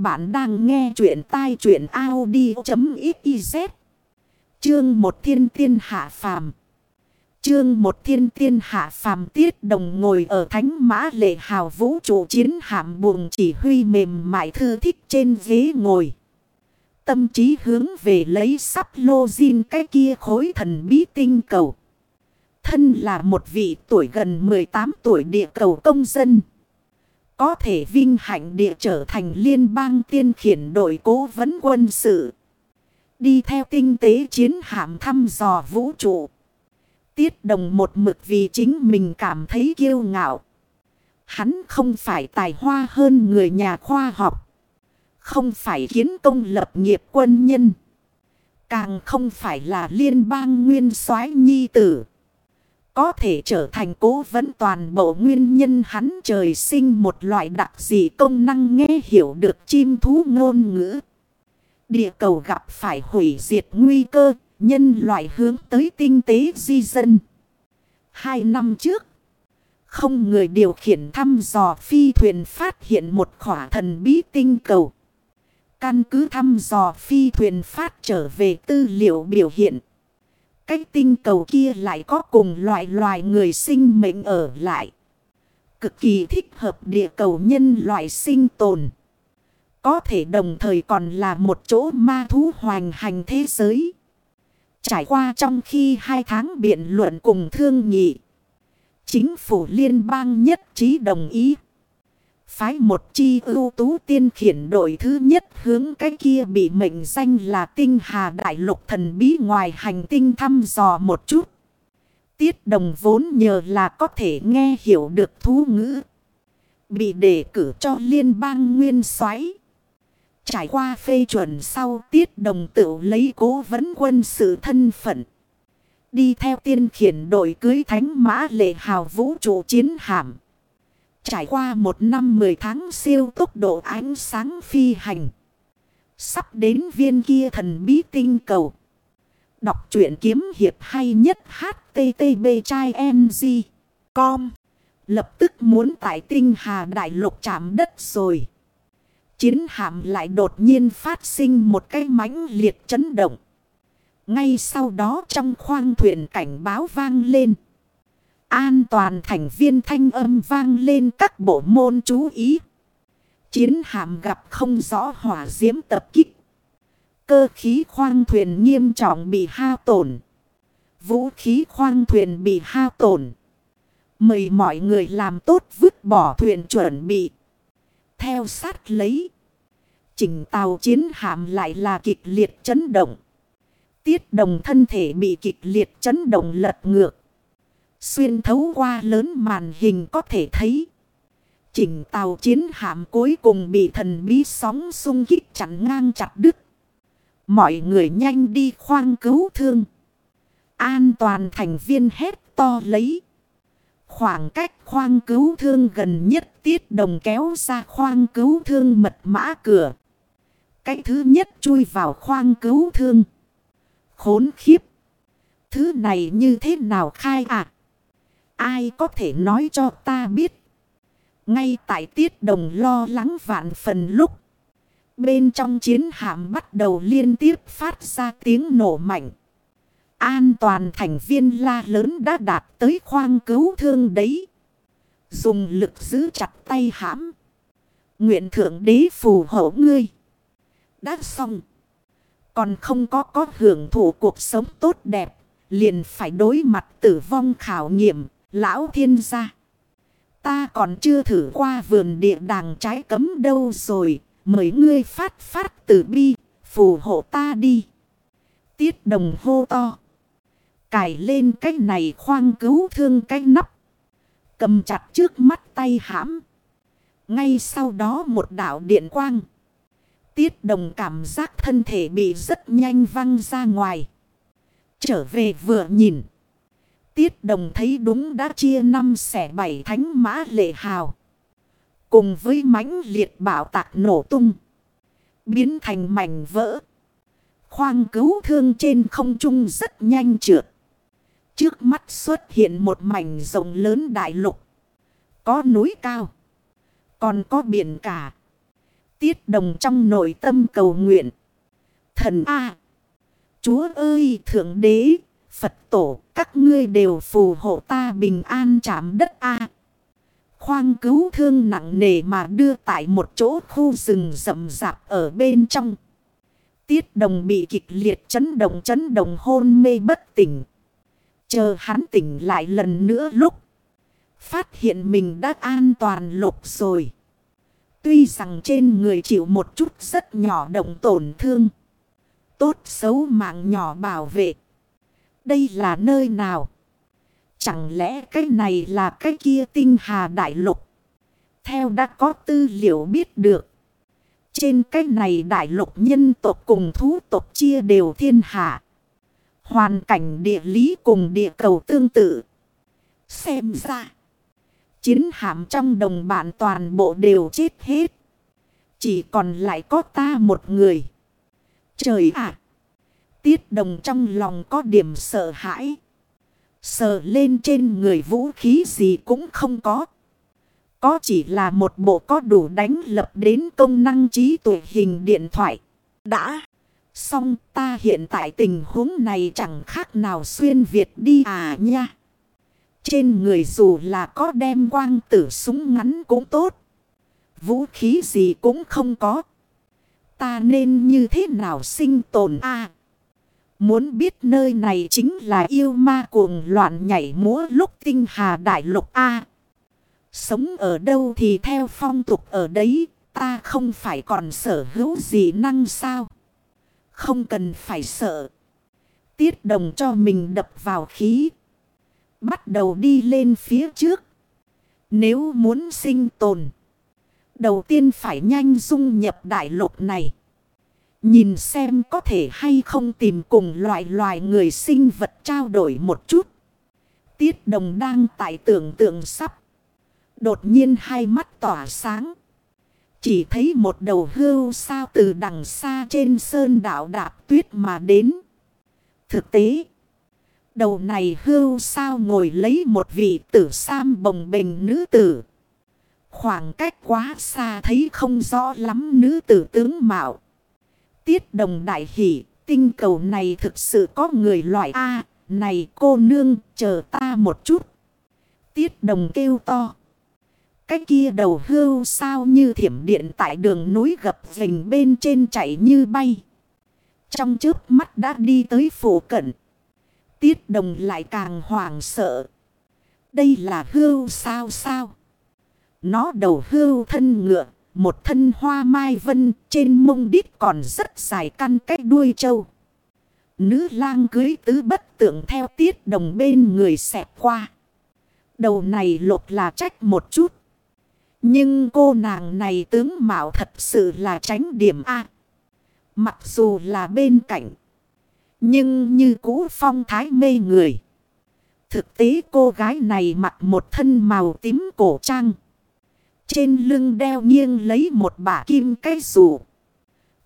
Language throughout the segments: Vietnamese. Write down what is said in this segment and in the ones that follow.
Các bạn đang nghe chuyện tai chuyện Audi.xyz Chương một thiên tiên hạ phàm Chương một thiên tiên hạ phàm tiết đồng ngồi ở thánh mã lệ hào vũ trụ chiến hạm buồng chỉ huy mềm mại thư thích trên ghế ngồi. Tâm trí hướng về lấy sắp lô zin cái kia khối thần bí tinh cầu. Thân là một vị tuổi gần 18 tuổi địa cầu công dân. Có thể vinh hạnh địa trở thành liên bang tiên khiển đội cố vấn quân sự. Đi theo tinh tế chiến hạm thăm dò vũ trụ. Tiết đồng một mực vì chính mình cảm thấy kiêu ngạo. Hắn không phải tài hoa hơn người nhà khoa học. Không phải kiến công lập nghiệp quân nhân. Càng không phải là liên bang nguyên soái nhi tử. Có thể trở thành cố vấn toàn bộ nguyên nhân hắn trời sinh một loại đặc dị công năng nghe hiểu được chim thú ngôn ngữ. Địa cầu gặp phải hủy diệt nguy cơ, nhân loại hướng tới tinh tế di dân. Hai năm trước, không người điều khiển thăm dò phi thuyền phát hiện một khỏa thần bí tinh cầu. Căn cứ thăm dò phi thuyền phát trở về tư liệu biểu hiện. Cái tinh cầu kia lại có cùng loại loài người sinh mệnh ở lại. Cực kỳ thích hợp địa cầu nhân loại sinh tồn. Có thể đồng thời còn là một chỗ ma thú hoành hành thế giới. Trải qua trong khi hai tháng biện luận cùng thương nghị. Chính phủ liên bang nhất trí đồng ý. Phái một chi ưu tú tiên khiển đội thứ nhất hướng cái kia bị mệnh danh là tinh hà đại lục thần bí ngoài hành tinh thăm dò một chút. Tiết đồng vốn nhờ là có thể nghe hiểu được thú ngữ. Bị đề cử cho liên bang nguyên soái Trải qua phê chuẩn sau tiết đồng tự lấy cố vấn quân sự thân phận. Đi theo tiên khiển đội cưới thánh mã lệ hào vũ trụ chiến hạm. Trải qua một năm mười tháng siêu tốc độ ánh sáng phi hành. Sắp đến viên kia thần bí tinh cầu. Đọc truyện kiếm hiệp hay nhất http trai ng. Com. Lập tức muốn tại tinh hà đại lục chạm đất rồi. Chiến hạm lại đột nhiên phát sinh một cái mãnh liệt chấn động. Ngay sau đó trong khoang thuyền cảnh báo vang lên. An toàn thành viên thanh âm vang lên các bộ môn chú ý. Chiến hạm gặp không rõ hỏa diễm tập kích. Cơ khí khoang thuyền nghiêm trọng bị hao tổn. Vũ khí khoang thuyền bị hao tổn. Mời mọi người làm tốt vứt bỏ thuyền chuẩn bị. Theo sát lấy. Chỉnh tàu chiến hạm lại là kịch liệt chấn động. Tiết đồng thân thể bị kịch liệt chấn động lật ngược. Xuyên thấu qua lớn màn hình có thể thấy. Chỉnh tàu chiến hạm cuối cùng bị thần bí sóng sung kích chặn ngang chặt đứt. Mọi người nhanh đi khoang cứu thương. An toàn thành viên hét to lấy. Khoảng cách khoang cứu thương gần nhất tiết đồng kéo ra khoang cứu thương mật mã cửa. Cái thứ nhất chui vào khoang cứu thương. Khốn khiếp. Thứ này như thế nào khai à? Ai có thể nói cho ta biết. Ngay tại tiết đồng lo lắng vạn phần lúc. Bên trong chiến hạm bắt đầu liên tiếp phát ra tiếng nổ mạnh. An toàn thành viên la lớn đã đạt tới khoang cứu thương đấy. Dùng lực giữ chặt tay hãm. Nguyện thượng đế phù hộ ngươi. Đã xong. Còn không có có hưởng thụ cuộc sống tốt đẹp. Liền phải đối mặt tử vong khảo nghiệm. Lão thiên gia. Ta còn chưa thử qua vườn địa đàng trái cấm đâu rồi. Mời ngươi phát phát tử bi. Phù hộ ta đi. Tiết đồng hô to. Cài lên cái này khoang cứu thương cái nắp. Cầm chặt trước mắt tay hãm. Ngay sau đó một đạo điện quang. Tiết đồng cảm giác thân thể bị rất nhanh văng ra ngoài. Trở về vừa nhìn. Tiết đồng thấy đúng đã chia năm xẻ bảy thánh mã lệ hào. Cùng với mãnh liệt bảo tạc nổ tung. Biến thành mảnh vỡ. Khoang cứu thương trên không trung rất nhanh trượt. Trước mắt xuất hiện một mảnh rộng lớn đại lục. Có núi cao. Còn có biển cả. Tiết đồng trong nội tâm cầu nguyện. Thần A. Chúa ơi thượng đế, Phật tổ, các ngươi đều phù hộ ta bình an chạm đất A. Khoang cứu thương nặng nề mà đưa tại một chỗ khu rừng rậm rạp ở bên trong. Tiết đồng bị kịch liệt chấn động chấn động hôn mê bất tỉnh. Chờ hắn tỉnh lại lần nữa lúc. Phát hiện mình đã an toàn lục rồi. Tuy rằng trên người chịu một chút rất nhỏ động tổn thương. Tốt xấu mạng nhỏ bảo vệ. Đây là nơi nào? Chẳng lẽ cái này là cái kia tinh hà đại lục? Theo đã có tư liệu biết được. Trên cái này đại lục nhân tộc cùng thú tộc chia đều thiên hạ. Hoàn cảnh địa lý cùng địa cầu tương tự. Xem ra. Chiến hạm trong đồng bạn toàn bộ đều chết hết. Chỉ còn lại có ta một người. Trời ạ! Tiết đồng trong lòng có điểm sợ hãi. Sờ lên trên người vũ khí gì cũng không có. Có chỉ là một bộ có đủ đánh lập đến công năng trí tuệ hình điện thoại. Đã. Xong ta hiện tại tình huống này chẳng khác nào xuyên Việt đi à nha. Trên người dù là có đem quang tử súng ngắn cũng tốt. Vũ khí gì cũng không có. Ta nên như thế nào sinh tồn a Muốn biết nơi này chính là yêu ma cuồng loạn nhảy múa lúc tinh hà đại lục A. Sống ở đâu thì theo phong tục ở đấy, ta không phải còn sở hữu gì năng sao. Không cần phải sợ. Tiết đồng cho mình đập vào khí. Bắt đầu đi lên phía trước. Nếu muốn sinh tồn. Đầu tiên phải nhanh dung nhập đại lục này. Nhìn xem có thể hay không tìm cùng loại loài người sinh vật trao đổi một chút. Tiết đồng đang tại tưởng tượng sắp. Đột nhiên hai mắt tỏa sáng. Chỉ thấy một đầu hưu sao từ đằng xa trên sơn đảo đạp tuyết mà đến. Thực tế, đầu này hưu sao ngồi lấy một vị tử sam bồng bềnh nữ tử. Khoảng cách quá xa thấy không rõ lắm nữ tử tướng mạo. Tiết đồng đại hỷ, tinh cầu này thực sự có người loại A, này cô nương, chờ ta một chút. Tiết đồng kêu to. Cái kia đầu hưu sao như thiểm điện tại đường núi gập vình bên trên chạy như bay. Trong trước mắt đã đi tới phủ cận. Tiết đồng lại càng hoảng sợ. Đây là hưu sao sao. Nó đầu hưu thân ngựa. Một thân hoa mai vân, trên mông đít còn rất dài căn cách đuôi trâu. Nữ lang cưới tứ bất tượng theo tiết đồng bên người xẹp qua. Đầu này lột là trách một chút. Nhưng cô nàng này tướng mạo thật sự là tránh điểm A. Mặc dù là bên cạnh. Nhưng như cũ phong thái mê người. Thực tế cô gái này mặc một thân màu tím cổ trang. Trên lưng đeo nghiêng lấy một bả kim cái rủ.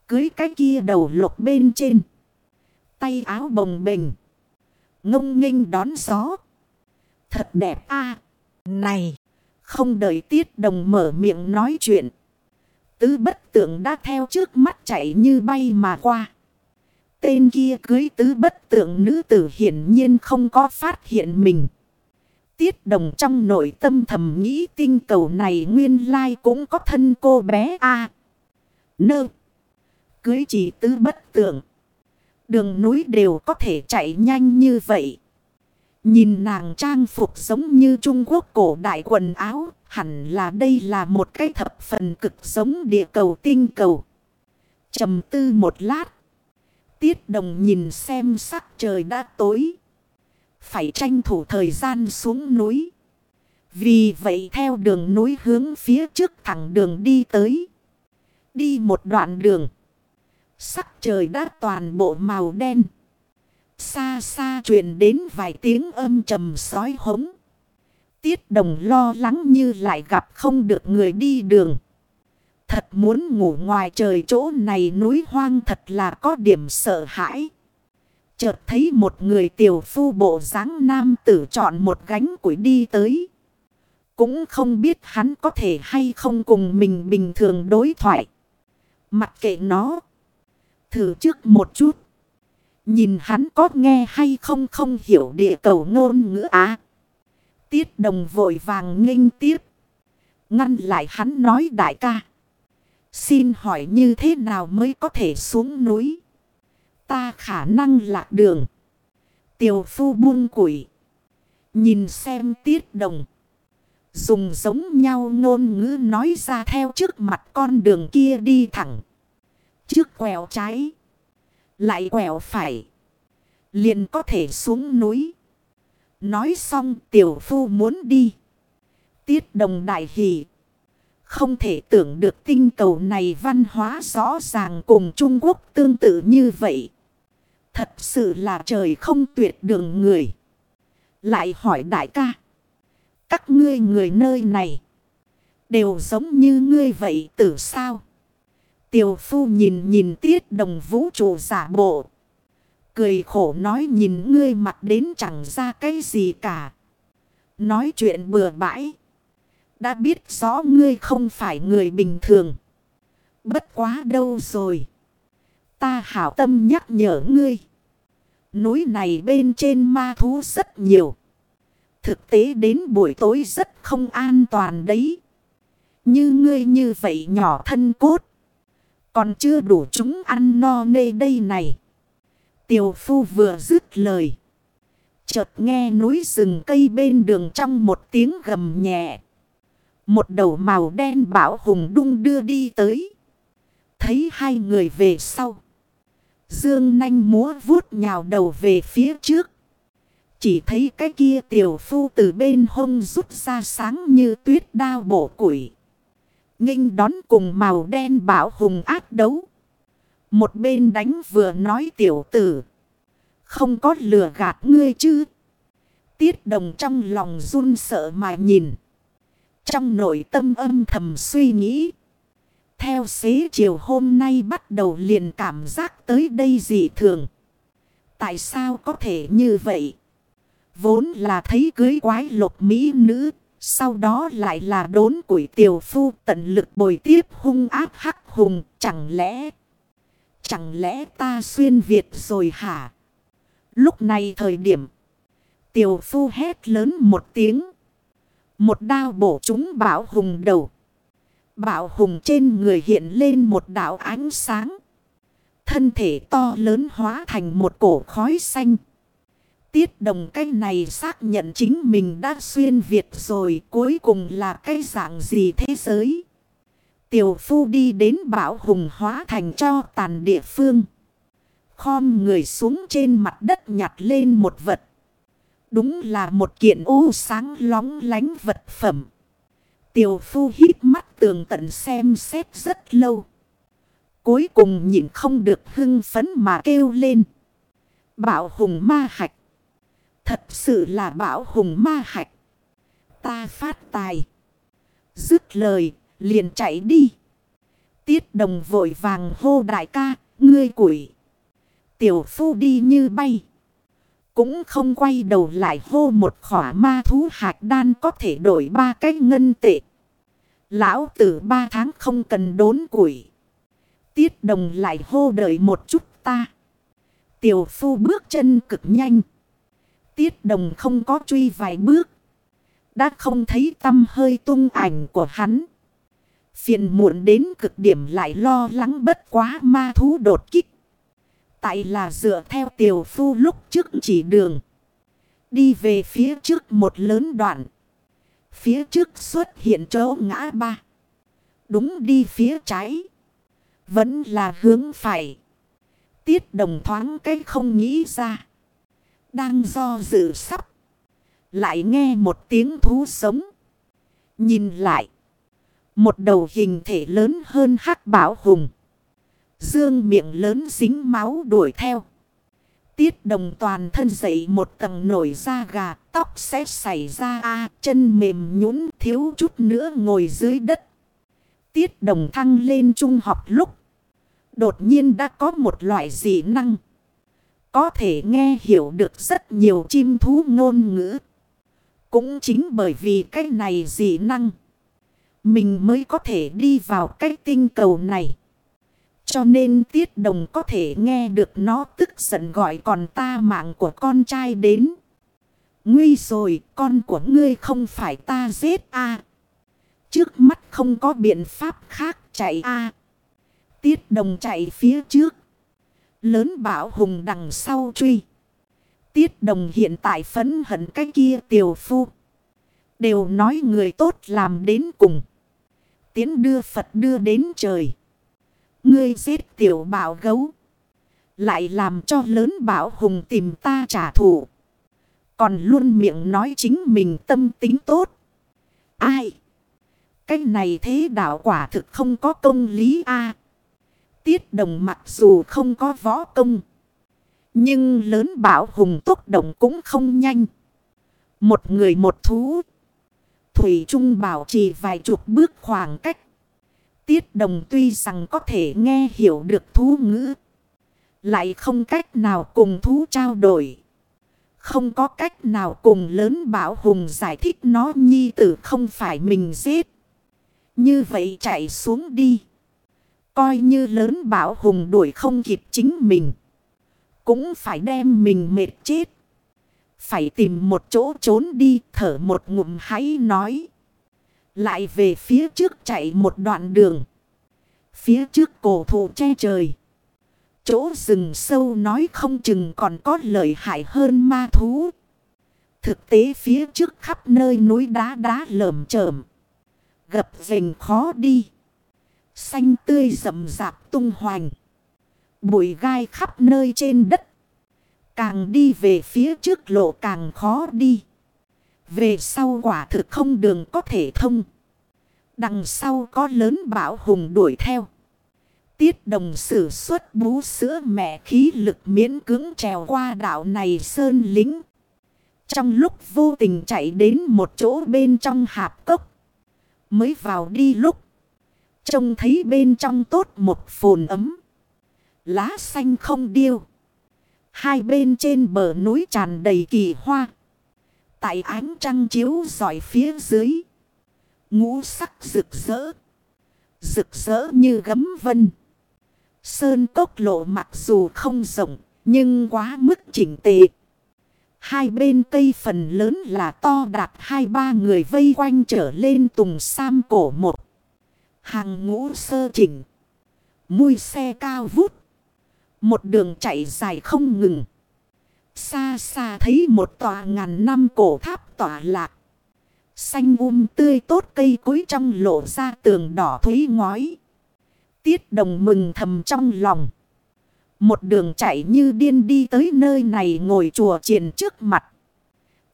Cưới cái kia đầu lục bên trên. Tay áo bồng bềnh. Ngông nghênh đón gió. Thật đẹp a Này. Không đợi tiết đồng mở miệng nói chuyện. Tứ bất tượng đã theo trước mắt chạy như bay mà qua. Tên kia cưới tứ bất tượng nữ tử hiển nhiên không có phát hiện mình. Tiết đồng trong nội tâm thầm nghĩ tinh cầu này nguyên lai cũng có thân cô bé A. nơ. Cưới chỉ tứ bất tượng. Đường núi đều có thể chạy nhanh như vậy. Nhìn nàng trang phục giống như Trung Quốc cổ đại quần áo. Hẳn là đây là một cái thập phần cực giống địa cầu tinh cầu. trầm tư một lát. Tiết đồng nhìn xem sắc trời đã tối phải tranh thủ thời gian xuống núi. Vì vậy theo đường núi hướng phía trước thẳng đường đi tới. Đi một đoạn đường. Sắc trời đã toàn bộ màu đen. Xa xa truyền đến vài tiếng âm trầm sói hống. Tiết đồng lo lắng như lại gặp không được người đi đường. Thật muốn ngủ ngoài trời chỗ này núi hoang thật là có điểm sợ hãi. Chợt thấy một người tiểu phu bộ dáng nam tử chọn một gánh củi đi tới. Cũng không biết hắn có thể hay không cùng mình bình thường đối thoại. Mặc kệ nó. Thử trước một chút. Nhìn hắn có nghe hay không không hiểu địa cầu ngôn ngữ á. Tiết đồng vội vàng nghênh tiếp. Ngăn lại hắn nói đại ca. Xin hỏi như thế nào mới có thể xuống núi? Ta khả năng lạc đường. Tiểu phu buông củi. Nhìn xem tiết đồng. Dùng giống nhau ngôn ngữ nói ra theo trước mặt con đường kia đi thẳng. Trước quẹo trái. Lại quẹo phải. Liền có thể xuống núi. Nói xong tiểu phu muốn đi. Tiết đồng đại hỷ. Không thể tưởng được tinh cầu này văn hóa rõ ràng cùng Trung Quốc tương tự như vậy. Thật sự là trời không tuyệt đường người. Lại hỏi đại ca. Các ngươi người nơi này. Đều giống như ngươi vậy tử sao? Tiểu phu nhìn nhìn tiết đồng vũ trụ giả bộ. Cười khổ nói nhìn ngươi mặt đến chẳng ra cái gì cả. Nói chuyện bừa bãi. Đã biết rõ ngươi không phải người bình thường. Bất quá đâu rồi. Ta hảo tâm nhắc nhở ngươi. Núi này bên trên ma thú rất nhiều. Thực tế đến buổi tối rất không an toàn đấy. Như ngươi như vậy nhỏ thân cốt. Còn chưa đủ chúng ăn no nê đây này. Tiểu phu vừa dứt lời. Chợt nghe núi rừng cây bên đường trong một tiếng gầm nhẹ. Một đầu màu đen bảo hùng đung đưa đi tới. Thấy hai người về sau. Dương nanh múa vuốt nhào đầu về phía trước. Chỉ thấy cái kia tiểu phu từ bên hông rút ra sáng như tuyết đao bổ củi. nghênh đón cùng màu đen bảo hùng ác đấu. Một bên đánh vừa nói tiểu tử. Không có lừa gạt ngươi chứ. Tiết đồng trong lòng run sợ mà nhìn. Trong nội tâm âm thầm suy nghĩ. Theo xế chiều hôm nay bắt đầu liền cảm giác tới đây dị thường. Tại sao có thể như vậy? Vốn là thấy cưới quái lục mỹ nữ. Sau đó lại là đốn củi tiểu phu tận lực bồi tiếp hung áp hắc hùng. Chẳng lẽ... Chẳng lẽ ta xuyên Việt rồi hả? Lúc này thời điểm. Tiểu phu hét lớn một tiếng. Một đao bổ chúng bảo hùng đầu. Bảo hùng trên người hiện lên một đạo ánh sáng. Thân thể to lớn hóa thành một cổ khói xanh. Tiết đồng cái này xác nhận chính mình đã xuyên Việt rồi, cuối cùng là cái dạng gì thế giới. Tiểu phu đi đến bảo hùng hóa thành cho tàn địa phương. Khom người xuống trên mặt đất nhặt lên một vật. Đúng là một kiện ô sáng lóng lánh vật phẩm. Tiểu phu hít mắt tường tận xem xét rất lâu. Cuối cùng nhìn không được hưng phấn mà kêu lên. Bảo hùng ma hạch. Thật sự là bảo hùng ma hạch. Ta phát tài. Dứt lời, liền chạy đi. Tiết đồng vội vàng hô đại ca, ngươi quỷ. Tiểu phu đi như bay. Cũng không quay đầu lại hô một khỏa ma thú hạt đan có thể đổi ba cái ngân tệ. Lão tử ba tháng không cần đốn củi. Tiết đồng lại hô đợi một chút ta. Tiểu phu bước chân cực nhanh. Tiết đồng không có truy vài bước. Đã không thấy tâm hơi tung ảnh của hắn. Phiền muộn đến cực điểm lại lo lắng bất quá ma thú đột kích. Tại là dựa theo tiểu phu lúc trước chỉ đường. Đi về phía trước một lớn đoạn. Phía trước xuất hiện chỗ ngã ba. Đúng đi phía trái. Vẫn là hướng phải. Tiết đồng thoáng cái không nghĩ ra. Đang do dự sắp. Lại nghe một tiếng thú sống. Nhìn lại. Một đầu hình thể lớn hơn hắc bảo hùng. Dương miệng lớn dính máu đuổi theo. Tiết đồng toàn thân dậy một tầng nổi da gà, tóc sẽ xảy ra a chân mềm nhũn thiếu chút nữa ngồi dưới đất. Tiết đồng thăng lên trung học lúc. Đột nhiên đã có một loại dị năng. Có thể nghe hiểu được rất nhiều chim thú ngôn ngữ. Cũng chính bởi vì cái này dị năng. Mình mới có thể đi vào cái tinh cầu này. Cho nên tiết đồng có thể nghe được nó tức giận gọi còn ta mạng của con trai đến. Nguy rồi, con của ngươi không phải ta giết a Trước mắt không có biện pháp khác chạy a Tiết đồng chạy phía trước. Lớn bảo hùng đằng sau truy. Tiết đồng hiện tại phấn hận cái kia tiểu phu. Đều nói người tốt làm đến cùng. Tiến đưa Phật đưa đến trời. Ngươi giết tiểu bảo gấu. Lại làm cho lớn bảo hùng tìm ta trả thù. Còn luôn miệng nói chính mình tâm tính tốt. Ai? Cái này thế đạo quả thực không có công lý a Tiết đồng mặc dù không có võ công. Nhưng lớn bảo hùng tốc động cũng không nhanh. Một người một thú. Thủy Trung bảo trì vài chục bước khoảng cách. Tiết đồng tuy rằng có thể nghe hiểu được thú ngữ. Lại không cách nào cùng thú trao đổi. Không có cách nào cùng lớn bảo hùng giải thích nó nhi tử không phải mình giết. Như vậy chạy xuống đi. Coi như lớn bảo hùng đuổi không kịp chính mình. Cũng phải đem mình mệt chết. Phải tìm một chỗ trốn đi, thở một ngụm hãy nói. Lại về phía trước chạy một đoạn đường. Phía trước cổ thụ che trời. Chỗ rừng sâu nói không chừng còn có lợi hại hơn ma thú. Thực tế phía trước khắp nơi núi đá đá lởm chởm. Gập rình khó đi. Xanh tươi rậm rạp tung hoành. Bụi gai khắp nơi trên đất. Càng đi về phía trước lộ càng khó đi. Về sau quả thực không đường có thể thông. Đằng sau có lớn bão hùng đuổi theo. Tiết đồng sử xuất bú sữa mẹ khí lực miễn cứng trèo qua đảo này sơn lính. Trong lúc vô tình chạy đến một chỗ bên trong hạp cốc. Mới vào đi lúc. Trông thấy bên trong tốt một phồn ấm. Lá xanh không điêu. Hai bên trên bờ núi tràn đầy kỳ hoa. Tại ánh trăng chiếu dọi phía dưới. Ngũ sắc rực rỡ. Rực rỡ như gấm vân. Sơn cốc lộ mặc dù không rộng. Nhưng quá mức chỉnh tề. Hai bên cây phần lớn là to đạt hai ba người vây quanh trở lên tùng sam cổ một. Hàng ngũ sơ chỉnh. Mui xe cao vút. Một đường chạy dài không ngừng. Xa xa thấy một tòa ngàn năm cổ tháp tỏa lạc. Xanh um tươi tốt cây cối trong lộ ra tường đỏ thúy ngói. Tiết đồng mừng thầm trong lòng. Một đường chạy như điên đi tới nơi này ngồi chùa triển trước mặt.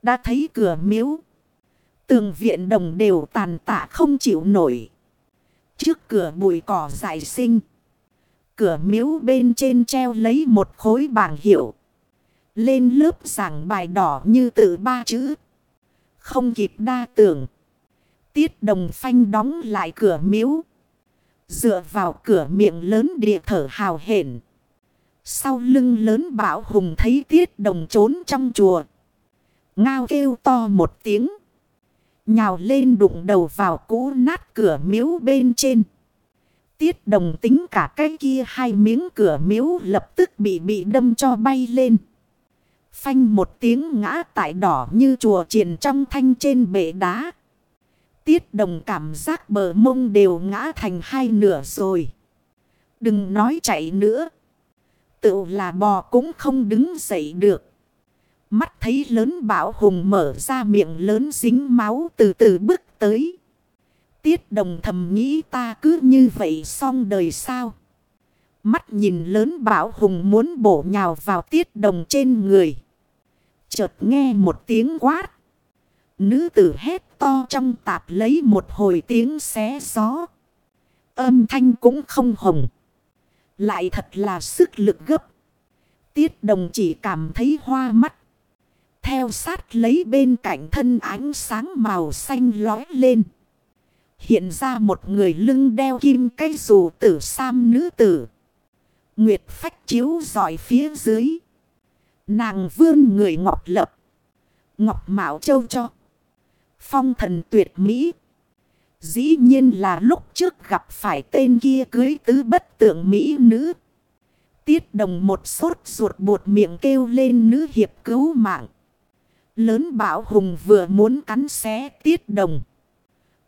Đã thấy cửa miếu. Tường viện đồng đều tàn tạ không chịu nổi. Trước cửa bụi cỏ dại sinh. Cửa miếu bên trên treo lấy một khối bảng hiệu. Lên lớp giảng bài đỏ như tự ba chữ. Không kịp đa tưởng. Tiết đồng phanh đóng lại cửa miếu. Dựa vào cửa miệng lớn địa thở hào hển. Sau lưng lớn bảo hùng thấy tiết đồng trốn trong chùa. Ngao kêu to một tiếng. Nhào lên đụng đầu vào cũ nát cửa miếu bên trên. Tiết đồng tính cả cái kia hai miếng cửa miếu lập tức bị bị đâm cho bay lên. Phanh một tiếng ngã tại đỏ như chùa triển trong thanh trên bệ đá. Tiết đồng cảm giác bờ mông đều ngã thành hai nửa rồi. Đừng nói chạy nữa. Tự là bò cũng không đứng dậy được. Mắt thấy lớn bảo hùng mở ra miệng lớn dính máu từ từ bước tới. Tiết đồng thầm nghĩ ta cứ như vậy xong đời sao. Mắt nhìn lớn bảo hùng muốn bổ nhào vào tiết đồng trên người. Chợt nghe một tiếng quát. Nữ tử hét to trong tạp lấy một hồi tiếng xé gió. Âm thanh cũng không hồng. Lại thật là sức lực gấp. Tiết đồng chỉ cảm thấy hoa mắt. Theo sát lấy bên cạnh thân ánh sáng màu xanh lói lên. Hiện ra một người lưng đeo kim cây dù tử sam nữ tử. Nguyệt phách chiếu dọi phía dưới. Nàng vươn người ngọc lập. Ngọc mạo châu cho. Phong thần tuyệt mỹ. Dĩ nhiên là lúc trước gặp phải tên kia cưới tứ bất tượng Mỹ nữ. Tiết đồng một sốt ruột buột miệng kêu lên nữ hiệp cứu mạng. Lớn bảo hùng vừa muốn cắn xé tiết đồng.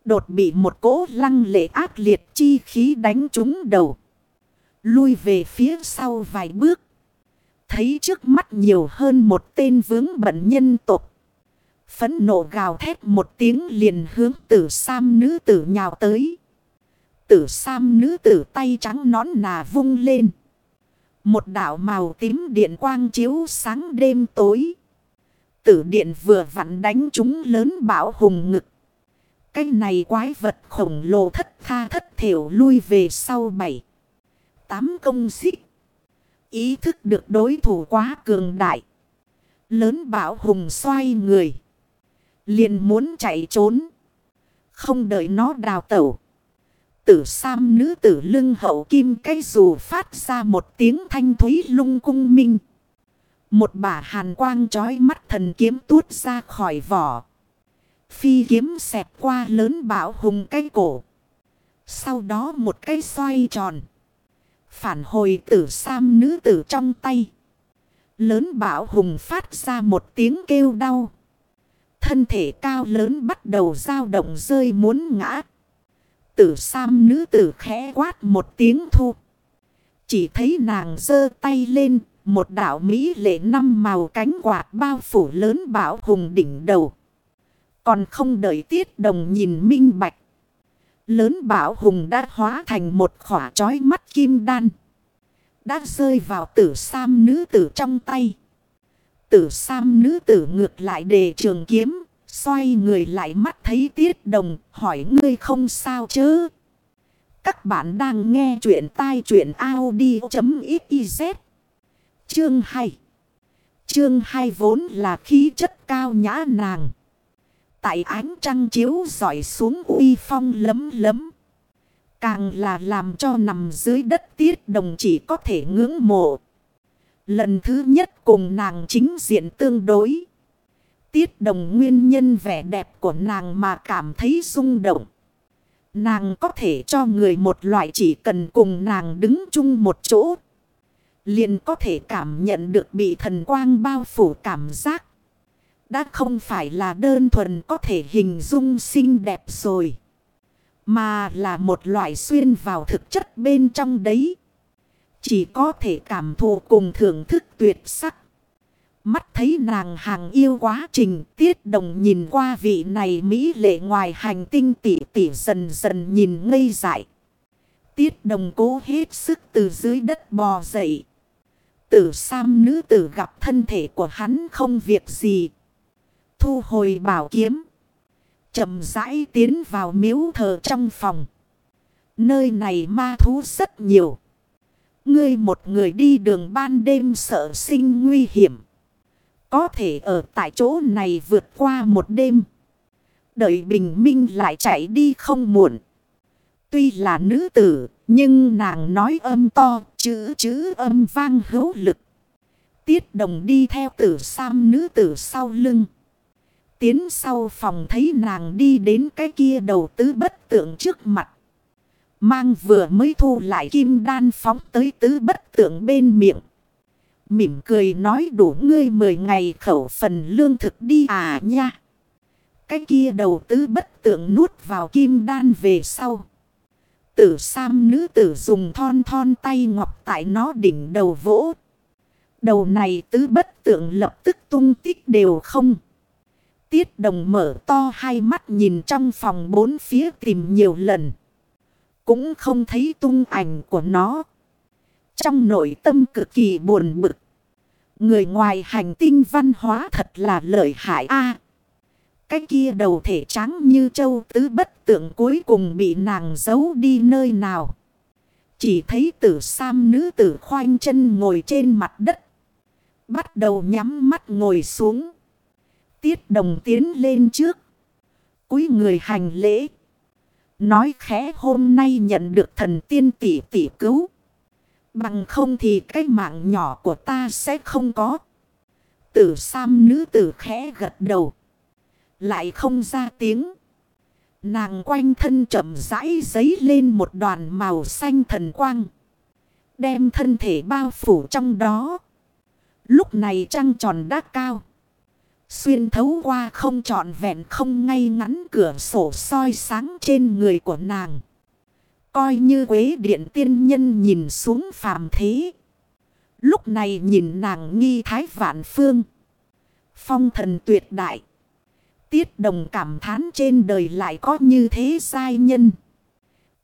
Đột bị một cỗ lăng lệ ác liệt chi khí đánh trúng đầu. Lui về phía sau vài bước. Thấy trước mắt nhiều hơn một tên vướng bận nhân tục. Phấn nộ gào thét một tiếng liền hướng tử sam nữ tử nhào tới. Tử sam nữ tử tay trắng nón nà vung lên. Một đảo màu tím điện quang chiếu sáng đêm tối. Tử điện vừa vặn đánh chúng lớn bảo hùng ngực. Cái này quái vật khổng lồ thất tha thất thiểu lui về sau bảy. Tám công xích. Ý thức được đối thủ quá cường đại. Lớn bảo hùng xoay người. Liền muốn chạy trốn. Không đợi nó đào tẩu. Tử Sam nữ tử lưng hậu kim cây dù phát ra một tiếng thanh thúy lung cung minh. Một bả hàn quang trói mắt thần kiếm tuốt ra khỏi vỏ. Phi kiếm xẹp qua lớn bảo hùng cây cổ. Sau đó một cây xoay tròn. Phản hồi tử Sam nữ tử trong tay. Lớn bảo hùng phát ra một tiếng kêu đau. Thân thể cao lớn bắt đầu dao động rơi muốn ngã. Tử Sam nữ tử khẽ quát một tiếng thu. Chỉ thấy nàng giơ tay lên, một đảo Mỹ lệ năm màu cánh quạt bao phủ lớn bảo hùng đỉnh đầu. Còn không đợi tiết đồng nhìn minh bạch. Lớn bảo hùng đã hóa thành một khỏa trói mắt kim đan. Đã rơi vào tử Sam nữ tử trong tay. Tử Sam nữ tử ngược lại đề trường kiếm, xoay người lại mắt thấy tiết đồng, hỏi ngươi không sao chứ. Các bạn đang nghe chuyện tai chuyện Audi.xyz. Chương 2 Chương 2 vốn là khí chất cao nhã nàng. Tại ánh trăng chiếu dọi xuống uy phong lấm lấm. Càng là làm cho nằm dưới đất tiết đồng chỉ có thể ngưỡng mộ. Lần thứ nhất cùng nàng chính diện tương đối. Tiết đồng nguyên nhân vẻ đẹp của nàng mà cảm thấy rung động. Nàng có thể cho người một loại chỉ cần cùng nàng đứng chung một chỗ. Liền có thể cảm nhận được bị thần quang bao phủ cảm giác. Đã không phải là đơn thuần có thể hình dung xinh đẹp rồi. Mà là một loại xuyên vào thực chất bên trong đấy. Chỉ có thể cảm thụ cùng thưởng thức tuyệt sắc. Mắt thấy nàng hàng yêu quá trình, tiết đồng nhìn qua vị này Mỹ lệ ngoài hành tinh tỉ tỉ dần dần nhìn ngây dại. Tiết đồng cố hết sức từ dưới đất bò dậy. Tử Sam nữ tử gặp thân thể của hắn không việc gì. Thu hồi bảo kiếm. chậm rãi tiến vào miếu thờ trong phòng. Nơi này ma thú rất nhiều. Ngươi một người đi đường ban đêm sợ sinh nguy hiểm. Có thể ở tại chỗ này vượt qua một đêm. Đợi bình minh lại chạy đi không muộn. Tuy là nữ tử, nhưng nàng nói âm to, chữ chữ âm vang hữu lực. Tiết đồng đi theo tử sam nữ tử sau lưng. Tiến sau phòng thấy nàng đi đến cái kia đầu tứ bất tượng trước mặt. Mang vừa mới thu lại kim đan phóng tới tứ bất tượng bên miệng. Mỉm cười nói đủ ngươi 10 ngày khẩu phần lương thực đi à nha. Cái kia đầu tứ bất tượng nuốt vào kim đan về sau. Tử Sam nữ tử dùng thon thon tay ngọc tại nó đỉnh đầu vỗ. Đầu này tứ bất tượng lập tức tung tích đều không. Tiết đồng mở to hai mắt nhìn trong phòng bốn phía tìm nhiều lần. Cũng không thấy tung ảnh của nó. Trong nội tâm cực kỳ buồn bực. Người ngoài hành tinh văn hóa thật là lợi hại a Cái kia đầu thể trắng như châu tứ bất tượng cuối cùng bị nàng giấu đi nơi nào. Chỉ thấy tử sam nữ tử khoanh chân ngồi trên mặt đất. Bắt đầu nhắm mắt ngồi xuống. Tiết đồng tiến lên trước. Cúi người hành lễ. Nói khẽ hôm nay nhận được thần tiên tỷ tỷ cứu. Bằng không thì cái mạng nhỏ của ta sẽ không có. Tử Sam nữ tử khẽ gật đầu. Lại không ra tiếng. Nàng quanh thân chậm rãi giấy lên một đoàn màu xanh thần quang. Đem thân thể bao phủ trong đó. Lúc này trăng tròn đã cao. Xuyên thấu qua không trọn vẹn, không ngay ngắn cửa sổ soi sáng trên người của nàng. Coi như quế điện tiên nhân nhìn xuống phàm thế. Lúc này nhìn nàng nghi thái vạn phương. Phong thần tuyệt đại. Tiết đồng cảm thán trên đời lại có như thế sai nhân.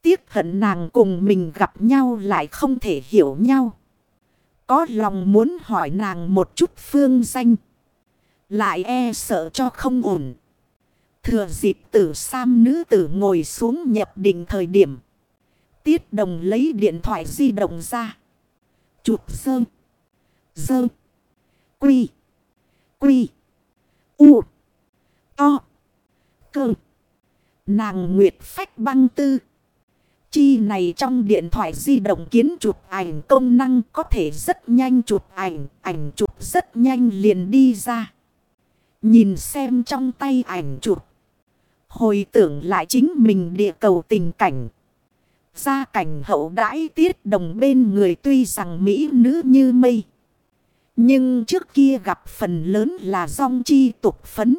Tiếc hận nàng cùng mình gặp nhau lại không thể hiểu nhau. Có lòng muốn hỏi nàng một chút phương danh. Lại e sợ cho không ổn. Thừa dịp tử Sam nữ tử ngồi xuống nhập định thời điểm. Tiết đồng lấy điện thoại di động ra. Chụp sơ. Sơ. Quy. Quy. U. To. Cơ. Nàng Nguyệt Phách băng tư. Chi này trong điện thoại di động kiến chụp ảnh công năng có thể rất nhanh chụp ảnh. Ảnh chụp rất nhanh liền đi ra. Nhìn xem trong tay ảnh chụp. Hồi tưởng lại chính mình địa cầu tình cảnh. Gia cảnh hậu đãi tiết đồng bên người tuy rằng Mỹ nữ như mây. Nhưng trước kia gặp phần lớn là dòng chi tục phấn.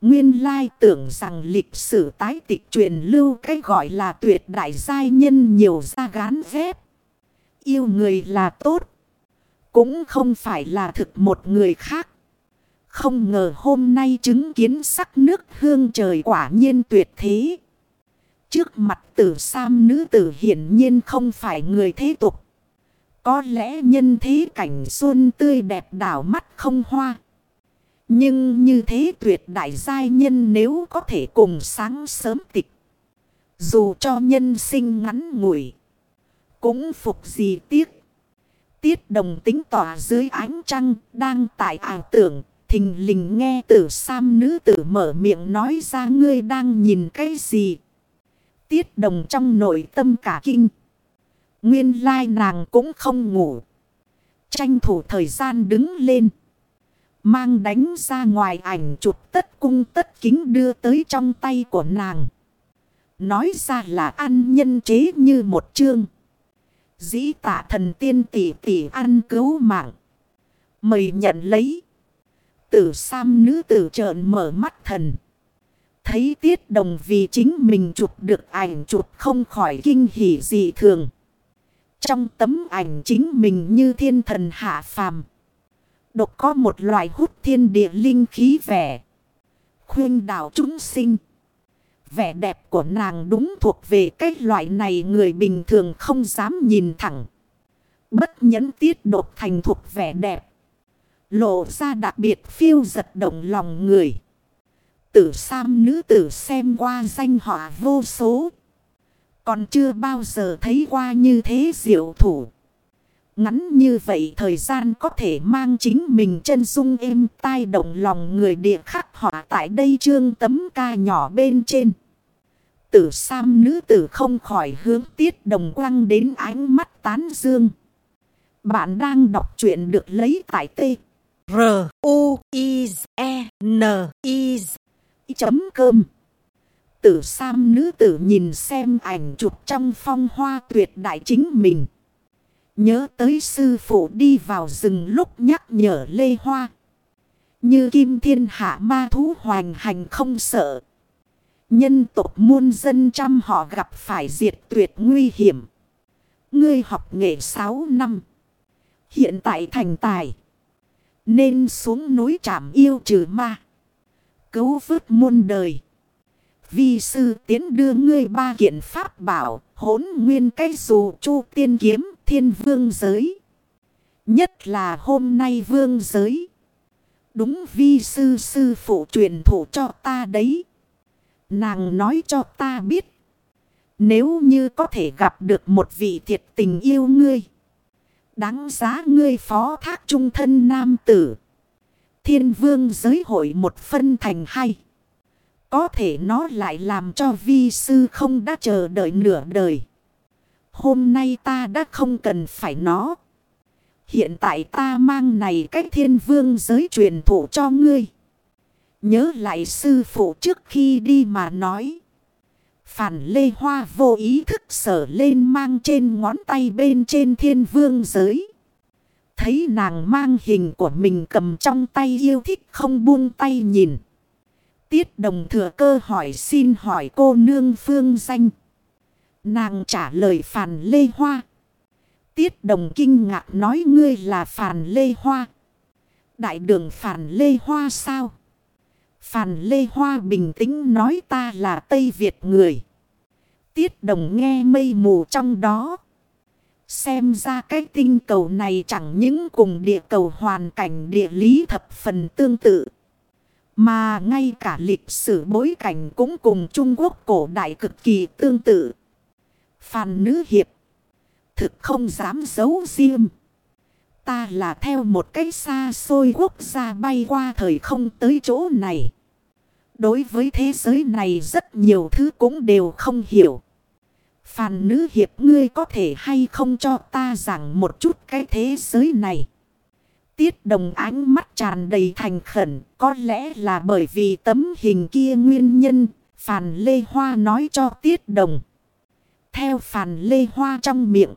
Nguyên lai tưởng rằng lịch sử tái tịch truyền lưu cái gọi là tuyệt đại giai nhân nhiều ra gán ghép. Yêu người là tốt. Cũng không phải là thực một người khác. Không ngờ hôm nay chứng kiến sắc nước hương trời quả nhiên tuyệt thế. Trước mặt tử Sam nữ tử hiển nhiên không phải người thế tục. Có lẽ nhân thế cảnh xuân tươi đẹp đảo mắt không hoa. Nhưng như thế tuyệt đại giai nhân nếu có thể cùng sáng sớm tịch. Dù cho nhân sinh ngắn ngủi. Cũng phục gì tiếc. Tiết đồng tính tỏa dưới ánh trăng đang tại ảo tưởng. Thình lình nghe tử Sam nữ tử mở miệng nói ra, ngươi đang nhìn cái gì. Tiết đồng trong nội tâm cả kinh. Nguyên lai nàng cũng không ngủ. Tranh thủ thời gian đứng lên. Mang đánh ra ngoài ảnh chụp tất cung tất kính đưa tới trong tay của nàng. Nói ra là ăn nhân chế như một chương. Dĩ tả thần tiên tỷ tỷ ăn cứu mạng. Mời nhận lấy. Tử Sam nữ tử trợn mở mắt thần. Thấy tiết đồng vì chính mình chụp được ảnh chụp không khỏi kinh hỉ dị thường. Trong tấm ảnh chính mình như thiên thần hạ phàm. Độc có một loại hút thiên địa linh khí vẻ. Khuyên đảo chúng sinh. Vẻ đẹp của nàng đúng thuộc về cái loại này người bình thường không dám nhìn thẳng. Bất nhẫn tiết đột thành thuộc vẻ đẹp. Lộ ra đặc biệt phiêu giật động lòng người. Tử Sam nữ tử xem qua danh họa vô số. Còn chưa bao giờ thấy qua như thế diệu thủ. Ngắn như vậy thời gian có thể mang chính mình chân dung êm tai động lòng người địa khắc họa tại đây trương tấm ca nhỏ bên trên. Tử Sam nữ tử không khỏi hướng tiết đồng quăng đến ánh mắt tán dương. Bạn đang đọc chuyện được lấy tại T. R. U. I. E. N. I. Chấm cơm. Tử Sam nữ tử nhìn xem ảnh chụp trong phong hoa tuyệt đại chính mình. Nhớ tới sư phụ đi vào rừng lúc nhắc nhở Lê Hoa. Như kim thiên hạ ma thú hoành hành không sợ. Nhân tộc muôn dân trăm họ gặp phải diệt tuyệt nguy hiểm. Ngươi học nghệ 6 năm. Hiện tại thành tài. Nên xuống núi trảm yêu trừ ma. Cứu vớt muôn đời. Vi sư tiến đưa ngươi ba kiện pháp bảo. Hốn nguyên cái dù chu tiên kiếm, thiên vương giới. Nhất là hôm nay vương giới. Đúng vi sư sư phụ truyền thủ cho ta đấy. Nàng nói cho ta biết. Nếu như có thể gặp được một vị thiệt tình yêu ngươi. Đáng giá ngươi phó thác trung thân nam tử. Thiên vương giới hội một phân thành hai. Có thể nó lại làm cho vi sư không đã chờ đợi nửa đời. Hôm nay ta đã không cần phải nó. Hiện tại ta mang này cách thiên vương giới truyền thụ cho ngươi. Nhớ lại sư phụ trước khi đi mà nói. Phản Lê Hoa vô ý thức sở lên mang trên ngón tay bên trên thiên vương giới. Thấy nàng mang hình của mình cầm trong tay yêu thích không buông tay nhìn. Tiết đồng thừa cơ hỏi xin hỏi cô nương phương danh. Nàng trả lời Phản Lê Hoa. Tiết đồng kinh ngạc nói ngươi là Phản Lê Hoa. Đại đường Phản Lê Hoa sao? Phàn Lê Hoa bình tĩnh nói ta là Tây Việt người. Tiết đồng nghe mây mù trong đó. Xem ra cái tinh cầu này chẳng những cùng địa cầu hoàn cảnh địa lý thập phần tương tự. Mà ngay cả lịch sử bối cảnh cũng cùng Trung Quốc cổ đại cực kỳ tương tự. phàn Nữ Hiệp. Thực không dám giấu riêng. Ta là theo một cái xa xôi quốc gia bay qua thời không tới chỗ này. Đối với thế giới này rất nhiều thứ cũng đều không hiểu. phàn nữ hiệp ngươi có thể hay không cho ta giảng một chút cái thế giới này. Tiết đồng ánh mắt tràn đầy thành khẩn. Có lẽ là bởi vì tấm hình kia nguyên nhân. Phàn Lê Hoa nói cho Tiết đồng. Theo Phàn Lê Hoa trong miệng.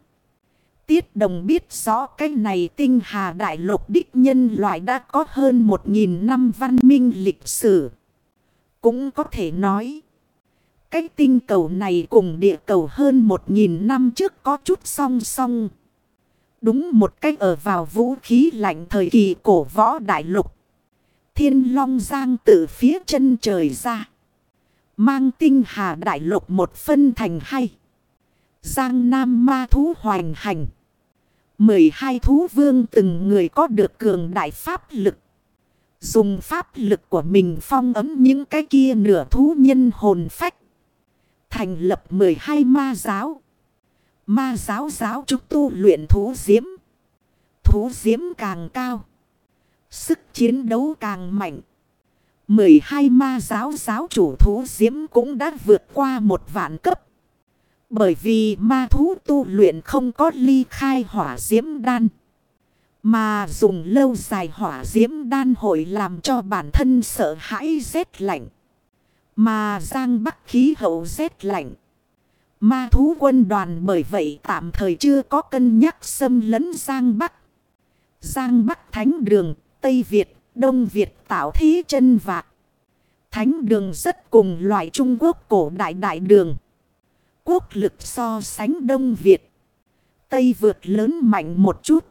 Tiết đồng biết rõ cái này tinh hà đại lục đích nhân loại đã có hơn một nghìn năm văn minh lịch sử. Cũng có thể nói. Cái tinh cầu này cùng địa cầu hơn một nghìn năm trước có chút song song. Đúng một cách ở vào vũ khí lạnh thời kỳ cổ võ đại lục. Thiên long giang từ phía chân trời ra. Mang tinh hà đại lục một phân thành hai. Giang nam ma thú hoành hành. mười hai thú vương từng người có được cường đại pháp lực. Dùng pháp lực của mình phong ấm những cái kia nửa thú nhân hồn phách. Thành lập 12 ma giáo. Ma giáo giáo chúng tu luyện thú diễm. Thú diễm càng cao. Sức chiến đấu càng mạnh. 12 ma giáo giáo chủ thú diễm cũng đã vượt qua một vạn cấp. Bởi vì ma thú tu luyện không có ly khai hỏa diễm đan. Mà dùng lâu dài hỏa diễm đan hội làm cho bản thân sợ hãi rét lạnh. Mà Giang Bắc khí hậu rét lạnh. Ma thú quân đoàn bởi vậy tạm thời chưa có cân nhắc xâm lấn Giang Bắc. Giang Bắc Thánh Đường, Tây Việt, Đông Việt tạo thí chân vạc. Thánh Đường rất cùng loại Trung Quốc cổ đại đại đường. Quốc lực so sánh Đông Việt. Tây vượt lớn mạnh một chút.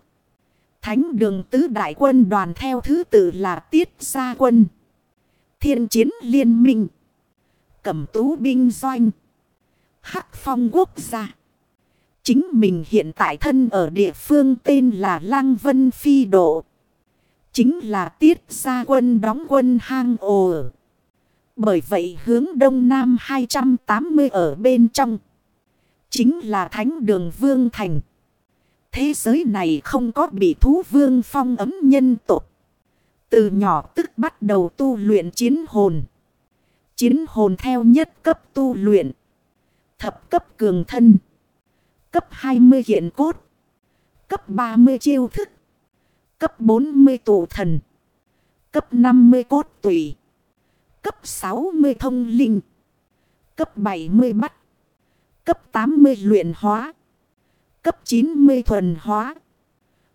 Thánh đường tứ đại quân đoàn theo thứ tự là Tiết Gia Quân. Thiên chiến liên minh. Cẩm tú binh doanh. Hắc phong quốc gia. Chính mình hiện tại thân ở địa phương tên là Lăng Vân Phi Độ. Chính là Tiết Gia Quân đóng quân hang ồ. Bởi vậy hướng đông nam 280 ở bên trong. Chính là Thánh Đường Vương Thành. Thế giới này không có bị thú vương phong ấm nhân tộc. Từ nhỏ tức bắt đầu tu luyện chiến hồn. Chiến hồn theo nhất cấp tu luyện. Thập cấp cường thân. Cấp 20 hiện cốt. Cấp 30 chiêu thức. Cấp 40 tụ thần. Cấp 50 cốt tùy. Cấp 60 thông linh. Cấp 70 bắt. Cấp 80 luyện hóa. Cấp 90 thuần hóa.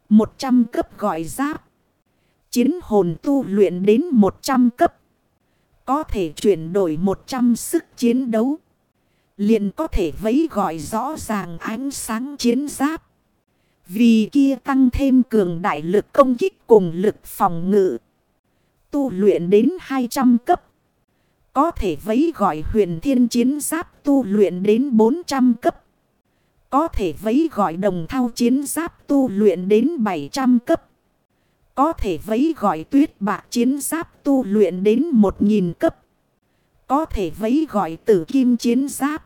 100 cấp gọi giáp. Chiến hồn tu luyện đến 100 cấp. Có thể chuyển đổi 100 sức chiến đấu. Liền có thể vấy gọi rõ ràng ánh sáng chiến giáp. Vì kia tăng thêm cường đại lực công kích cùng lực phòng ngự. Tu luyện đến 200 cấp. Có thể vấy gọi huyền thiên chiến giáp tu luyện đến 400 cấp. Có thể vấy gọi đồng thao chiến giáp tu luyện đến 700 cấp. Có thể vấy gọi tuyết bạc chiến giáp tu luyện đến 1000 cấp. Có thể vấy gọi tử kim chiến giáp.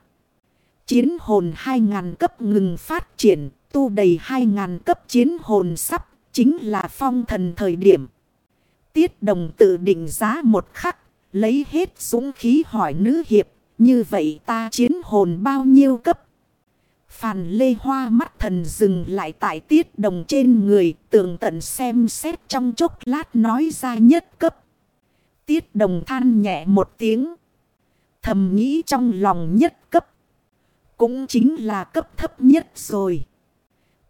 Chiến hồn 2000 cấp ngừng phát triển, tu đầy 2000 cấp chiến hồn sắp, chính là phong thần thời điểm. Tiết đồng tự định giá một khắc, lấy hết dũng khí hỏi nữ hiệp, như vậy ta chiến hồn bao nhiêu cấp? Phàn lê hoa mắt thần dừng lại tại tiết đồng trên người, tường tận xem xét trong chốc lát nói ra nhất cấp. Tiết đồng than nhẹ một tiếng. Thầm nghĩ trong lòng nhất cấp Cũng chính là cấp thấp nhất rồi.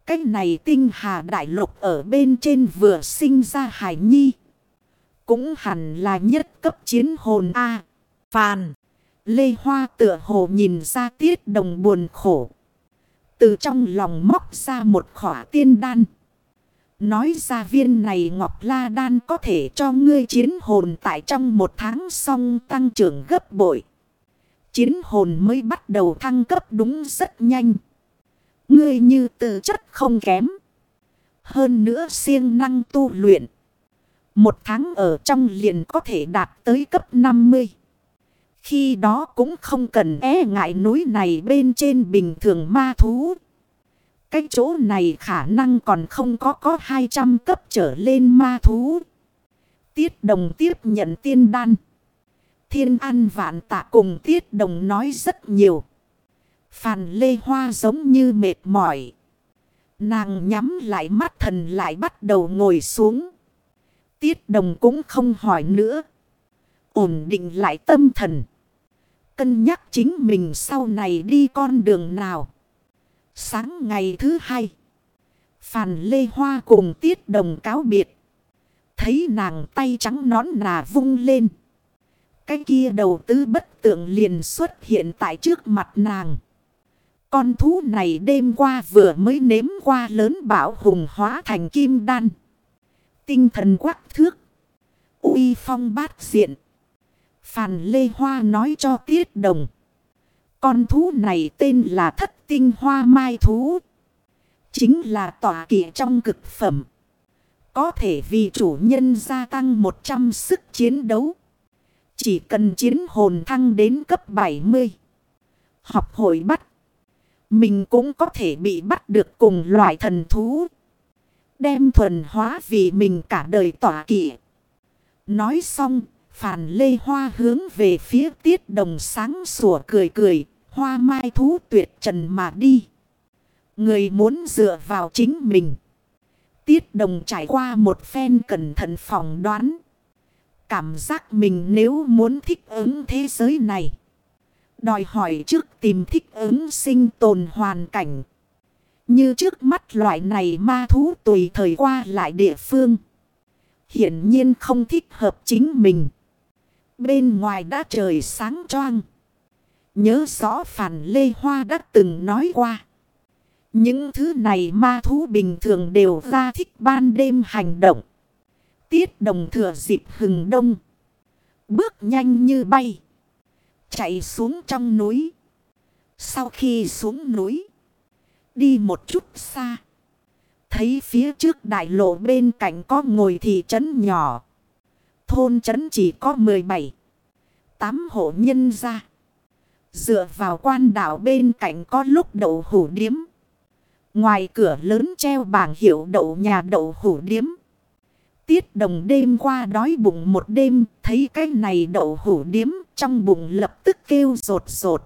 cách này tinh hà đại lục ở bên trên vừa sinh ra hải nhi. Cũng hẳn là nhất cấp chiến hồn A. Phàn. Lê Hoa tựa hồ nhìn ra tiết đồng buồn khổ. Từ trong lòng móc ra một khỏa tiên đan. Nói ra viên này Ngọc La Đan có thể cho ngươi chiến hồn tại trong một tháng xong tăng trưởng gấp bội. Chiến hồn mới bắt đầu thăng cấp đúng rất nhanh. Ngươi như tư chất không kém. Hơn nữa siêng năng tu luyện. Một tháng ở trong liền có thể đạt tới cấp 50. Khi đó cũng không cần e ngại núi này bên trên bình thường ma thú. Cái chỗ này khả năng còn không có có 200 cấp trở lên ma thú. Tiết đồng tiếp nhận tiên đan. Thiên an vạn tạ cùng tiết đồng nói rất nhiều. Phàn lê hoa giống như mệt mỏi. Nàng nhắm lại mắt thần lại bắt đầu ngồi xuống. Tiết đồng cũng không hỏi nữa. Ổn định lại tâm thần. Cân nhắc chính mình sau này đi con đường nào. Sáng ngày thứ hai. Phàn Lê Hoa cùng Tiết Đồng cáo biệt. Thấy nàng tay trắng nón nà vung lên. Cái kia đầu tư bất tượng liền xuất hiện tại trước mặt nàng. Con thú này đêm qua vừa mới nếm qua lớn bảo hùng hóa thành kim đan. Tinh thần quắc thước. uy phong bát diện. Phàn Lê Hoa nói cho Tiết Đồng. Con thú này tên là thất tinh hoa mai thú. Chính là tỏa kỵ trong cực phẩm. Có thể vì chủ nhân gia tăng 100 sức chiến đấu. Chỉ cần chiến hồn thăng đến cấp 70. Học hội bắt. Mình cũng có thể bị bắt được cùng loại thần thú. Đem thuần hóa vì mình cả đời tỏa kỵ. Nói xong, phản Lê Hoa hướng về phía tiết đồng sáng sủa cười cười, hoa mai thú tuyệt trần mà đi. Người muốn dựa vào chính mình. Tiết đồng trải qua một phen cẩn thận phỏng đoán. Cảm giác mình nếu muốn thích ứng thế giới này. Đòi hỏi trước tìm thích ứng sinh tồn hoàn cảnh. Như trước mắt loại này ma thú tùy thời qua lại địa phương. Hiển nhiên không thích hợp chính mình. Bên ngoài đã trời sáng choang. Nhớ rõ Phản Lê Hoa đã từng nói qua. Những thứ này ma thú bình thường đều ra thích ban đêm hành động. Tiết đồng thừa dịp hừng đông. Bước nhanh như bay. Chạy xuống trong núi. Sau khi xuống núi. Đi một chút xa. Thấy phía trước đại lộ bên cạnh có ngồi thị trấn nhỏ. Thôn trấn chỉ có 17. Tám hộ nhân ra. Dựa vào quan đảo bên cạnh có lúc đậu hủ điếm. Ngoài cửa lớn treo bảng hiệu đậu nhà đậu hủ điếm. Tiết đồng đêm qua đói bụng một đêm, thấy cái này đậu hủ điếm trong bụng lập tức kêu rột rột.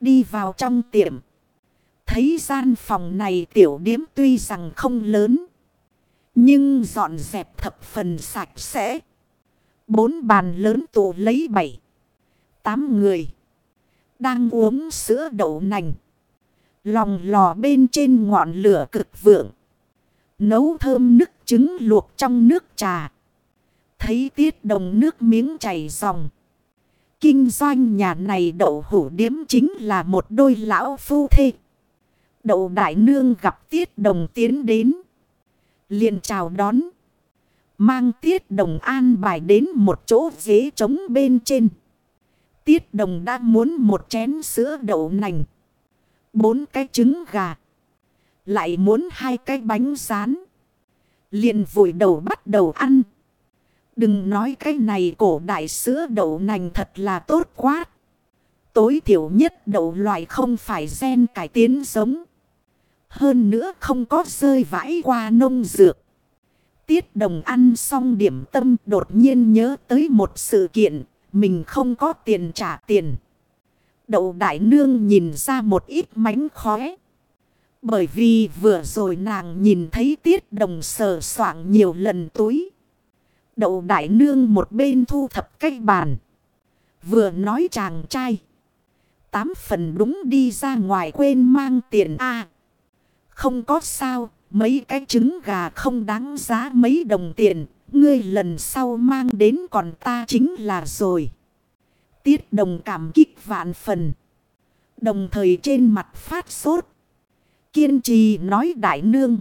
Đi vào trong tiệm. Thấy gian phòng này tiểu điếm tuy rằng không lớn. Nhưng dọn dẹp thập phần sạch sẽ. Bốn bàn lớn tụ lấy bảy. Tám người. Đang uống sữa đậu nành. Lòng lò bên trên ngọn lửa cực vượng. Nấu thơm nước trứng luộc trong nước trà. Thấy tiết đồng nước miếng chảy dòng. Kinh doanh nhà này đậu hủ điếm chính là một đôi lão phu thê. Đậu đại nương gặp tiết đồng tiến đến. liền chào đón. Mang tiết đồng an bài đến một chỗ ghế trống bên trên. Tiết đồng đã muốn một chén sữa đậu nành. Bốn cái trứng gà. Lại muốn hai cái bánh rán. liền vùi đầu bắt đầu ăn. Đừng nói cái này cổ đại sữa đậu nành thật là tốt quá. Tối thiểu nhất đậu loại không phải gen cải tiến giống. Hơn nữa không có rơi vãi qua nông dược. Tiết đồng ăn xong điểm tâm đột nhiên nhớ tới một sự kiện. Mình không có tiền trả tiền. Đậu đại nương nhìn ra một ít mánh khóe. Bởi vì vừa rồi nàng nhìn thấy tiết đồng sờ soạng nhiều lần túi. Đậu đại nương một bên thu thập cây bàn. Vừa nói chàng trai. tám phần đúng đi ra ngoài quên mang tiền a Không có sao, mấy cái trứng gà không đáng giá mấy đồng tiền. Ngươi lần sau mang đến còn ta chính là rồi. Tiết đồng cảm kích vạn phần. Đồng thời trên mặt phát sốt. Kiên trì nói đại nương.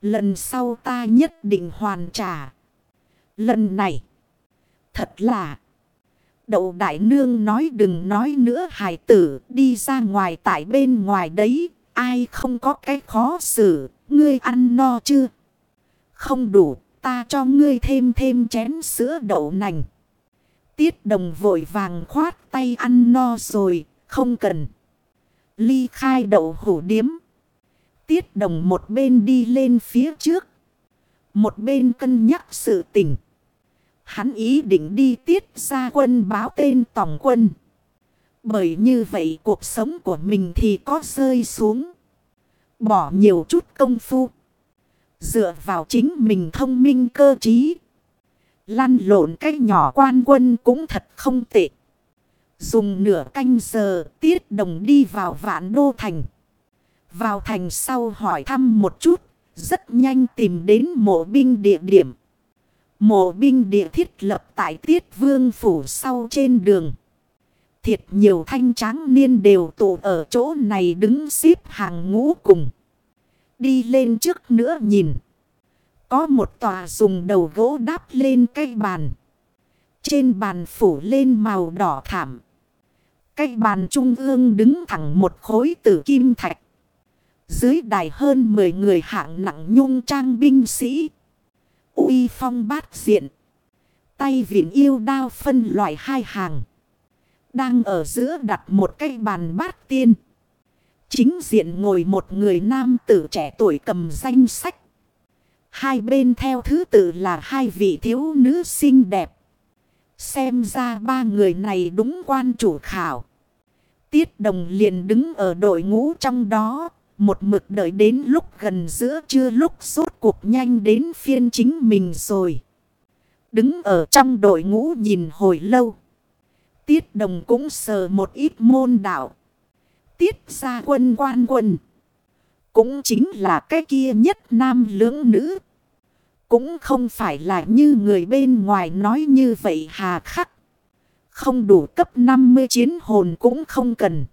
Lần sau ta nhất định hoàn trả. Lần này. Thật là. Đậu đại nương nói đừng nói nữa hải tử, đi ra ngoài tại bên ngoài đấy. Ai không có cái khó xử. Ngươi ăn no chưa? Không đủ. Ta cho ngươi thêm thêm chén sữa đậu nành. Tiết đồng vội vàng khoát tay ăn no rồi. Không cần. Ly khai đậu hủ điếm. Tiết đồng một bên đi lên phía trước. Một bên cân nhắc sự tình. Hắn ý định đi tiết ra quân báo tên tổng quân. Bởi như vậy cuộc sống của mình thì có rơi xuống. Bỏ nhiều chút công phu. Dựa vào chính mình thông minh cơ trí. Lăn lộn cái nhỏ quan quân cũng thật không tệ. Dùng nửa canh giờ tiết đồng đi vào vạn đô thành. Vào thành sau hỏi thăm một chút. Rất nhanh tìm đến mộ binh địa điểm. Mộ binh địa thiết lập tại tiết vương phủ sau trên đường. Thiệt nhiều thanh tráng niên đều tụ ở chỗ này đứng xếp hàng ngũ cùng. Đi lên trước nữa nhìn. Có một tòa dùng đầu gỗ đắp lên cây bàn. Trên bàn phủ lên màu đỏ thảm. Cây bàn trung ương đứng thẳng một khối tử kim thạch. Dưới đài hơn 10 người hạng nặng nhung trang binh sĩ. uy phong bát diện. Tay viện yêu đao phân loại hai hàng. Đang ở giữa đặt một cây bàn bát tiên. Chính diện ngồi một người nam tử trẻ tuổi cầm danh sách. Hai bên theo thứ tự là hai vị thiếu nữ xinh đẹp. Xem ra ba người này đúng quan chủ khảo. Tiết đồng liền đứng ở đội ngũ trong đó. Một mực đợi đến lúc gần giữa trưa lúc rốt cuộc nhanh đến phiên chính mình rồi. Đứng ở trong đội ngũ nhìn hồi lâu. Tiết đồng cũng sờ một ít môn đạo. Tiết ra quân quan quân. Cũng chính là cái kia nhất nam lưỡng nữ. Cũng không phải là như người bên ngoài nói như vậy hà khắc. Không đủ cấp 50 chiến hồn cũng không cần.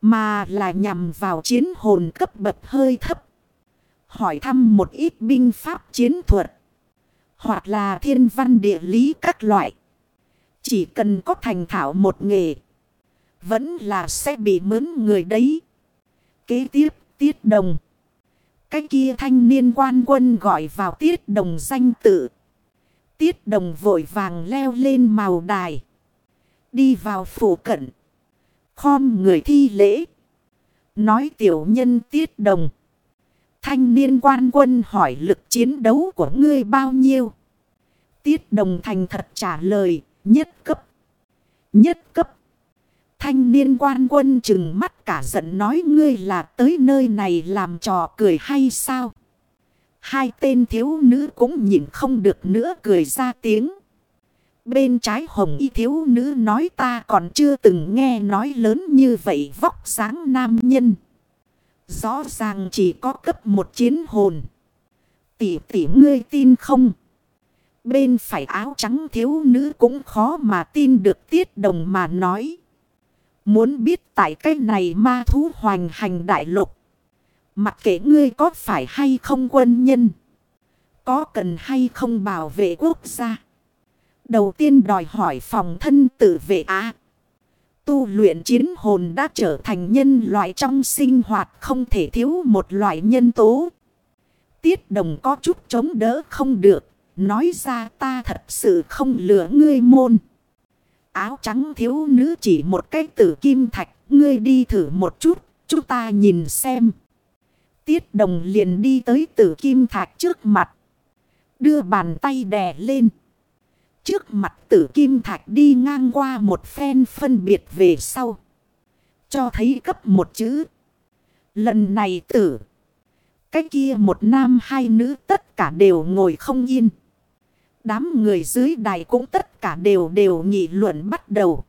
Mà là nhằm vào chiến hồn cấp bậc hơi thấp. Hỏi thăm một ít binh pháp chiến thuật. Hoặc là thiên văn địa lý các loại. Chỉ cần có thành thảo một nghề. Vẫn là sẽ bị mướn người đấy. Kế tiếp, tiết đồng. Cái kia thanh niên quan quân gọi vào tiết đồng danh tự. Tiết đồng vội vàng leo lên màu đài. Đi vào phủ cận. Khom người thi lễ. Nói tiểu nhân tiết đồng. Thanh niên quan quân hỏi lực chiến đấu của ngươi bao nhiêu? Tiết đồng thành thật trả lời. Nhất cấp. Nhất cấp. Thanh niên quan quân chừng mắt cả giận nói ngươi là tới nơi này làm trò cười hay sao? Hai tên thiếu nữ cũng nhìn không được nữa cười ra tiếng. Bên trái hồng y thiếu nữ nói ta còn chưa từng nghe nói lớn như vậy vóc sáng nam nhân. Rõ ràng chỉ có cấp một chiến hồn. Tỷ tỷ ngươi tin không? Bên phải áo trắng thiếu nữ cũng khó mà tin được tiết đồng mà nói. Muốn biết tại cái này ma thú hoành hành đại lục. Mặc kệ ngươi có phải hay không quân nhân. Có cần hay không bảo vệ quốc gia. Đầu tiên đòi hỏi phòng thân tự vệ á. tu luyện chiến hồn đã trở thành nhân loại trong sinh hoạt không thể thiếu một loại nhân tố. Tiết đồng có chút chống đỡ không được. Nói ra ta thật sự không lừa ngươi môn. Áo trắng thiếu nữ chỉ một cái tử kim thạch. Ngươi đi thử một chút. Chúng ta nhìn xem. Tiết đồng liền đi tới tử kim thạch trước mặt. Đưa bàn tay đè lên. Trước mặt tử kim thạch đi ngang qua một phen phân biệt về sau. Cho thấy cấp một chữ. Lần này tử. Cái kia một nam hai nữ tất cả đều ngồi không yên. Đám người dưới đài cũng tất cả đều đều nghị luận bắt đầu.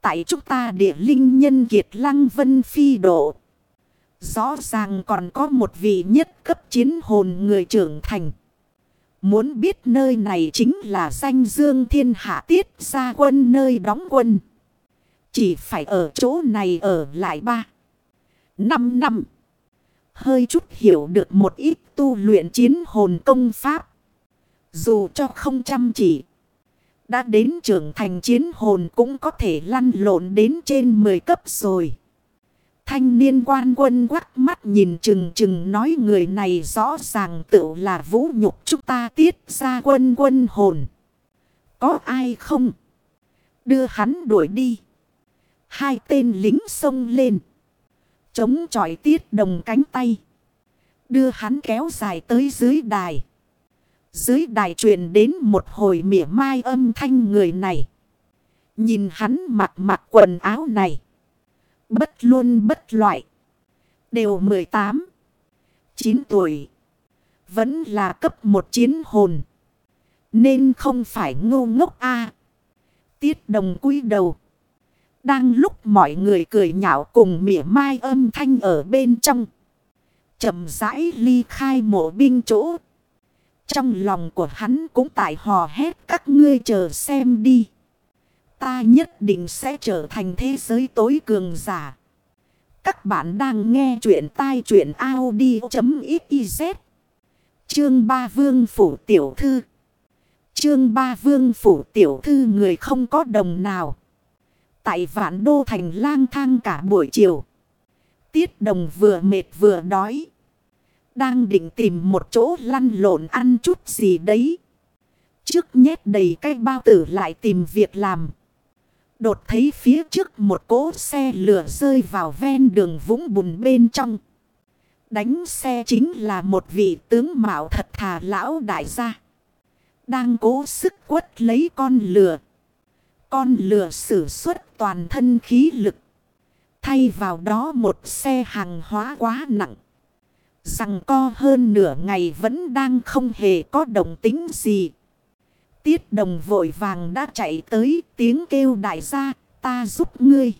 Tại chúng ta địa linh nhân kiệt lăng vân phi độ. Rõ ràng còn có một vị nhất cấp chiến hồn người trưởng thành. Muốn biết nơi này chính là danh dương thiên hạ tiết ra quân nơi đóng quân. Chỉ phải ở chỗ này ở lại ba. Năm năm. Hơi chút hiểu được một ít tu luyện chiến hồn công pháp. Dù cho không chăm chỉ. Đã đến trưởng thành chiến hồn cũng có thể lăn lộn đến trên 10 cấp rồi. Thanh niên quan quân quắc mắt nhìn chừng chừng nói người này rõ ràng tự là vũ nhục chúng ta tiết ra quân quân hồn. Có ai không? Đưa hắn đuổi đi. Hai tên lính xông lên. Chống chọi tiết đồng cánh tay. Đưa hắn kéo dài tới dưới đài. Dưới đài truyền đến một hồi mỉa mai âm thanh người này. Nhìn hắn mặc mặc quần áo này. Bất luôn bất loại. Đều 18. 9 tuổi. Vẫn là cấp một chiến hồn. Nên không phải ngu ngốc a Tiết đồng cúi đầu. Đang lúc mọi người cười nhạo cùng mỉa mai âm thanh ở bên trong. chậm rãi ly khai mộ binh chỗ. Trong lòng của hắn cũng tại hò hét, các ngươi chờ xem đi. Ta nhất định sẽ trở thành thế giới tối cường giả. Các bạn đang nghe chuyện tai chuyện Audi.xyz. Chương ba vương phủ tiểu thư. Chương ba vương phủ tiểu thư người không có đồng nào. Tại vạn đô thành lang thang cả buổi chiều. Tiết đồng vừa mệt vừa đói. Đang định tìm một chỗ lăn lộn ăn chút gì đấy. Trước nhét đầy cái bao tử lại tìm việc làm. Đột thấy phía trước một cỗ xe lửa rơi vào ven đường vũng bùn bên trong. Đánh xe chính là một vị tướng mạo thật thà lão đại gia. Đang cố sức quất lấy con lửa. Con lửa sử xuất toàn thân khí lực. Thay vào đó một xe hàng hóa quá nặng. Rằng co hơn nửa ngày vẫn đang không hề có động tính gì. Tiết đồng vội vàng đã chạy tới tiếng kêu đại gia, ta giúp ngươi.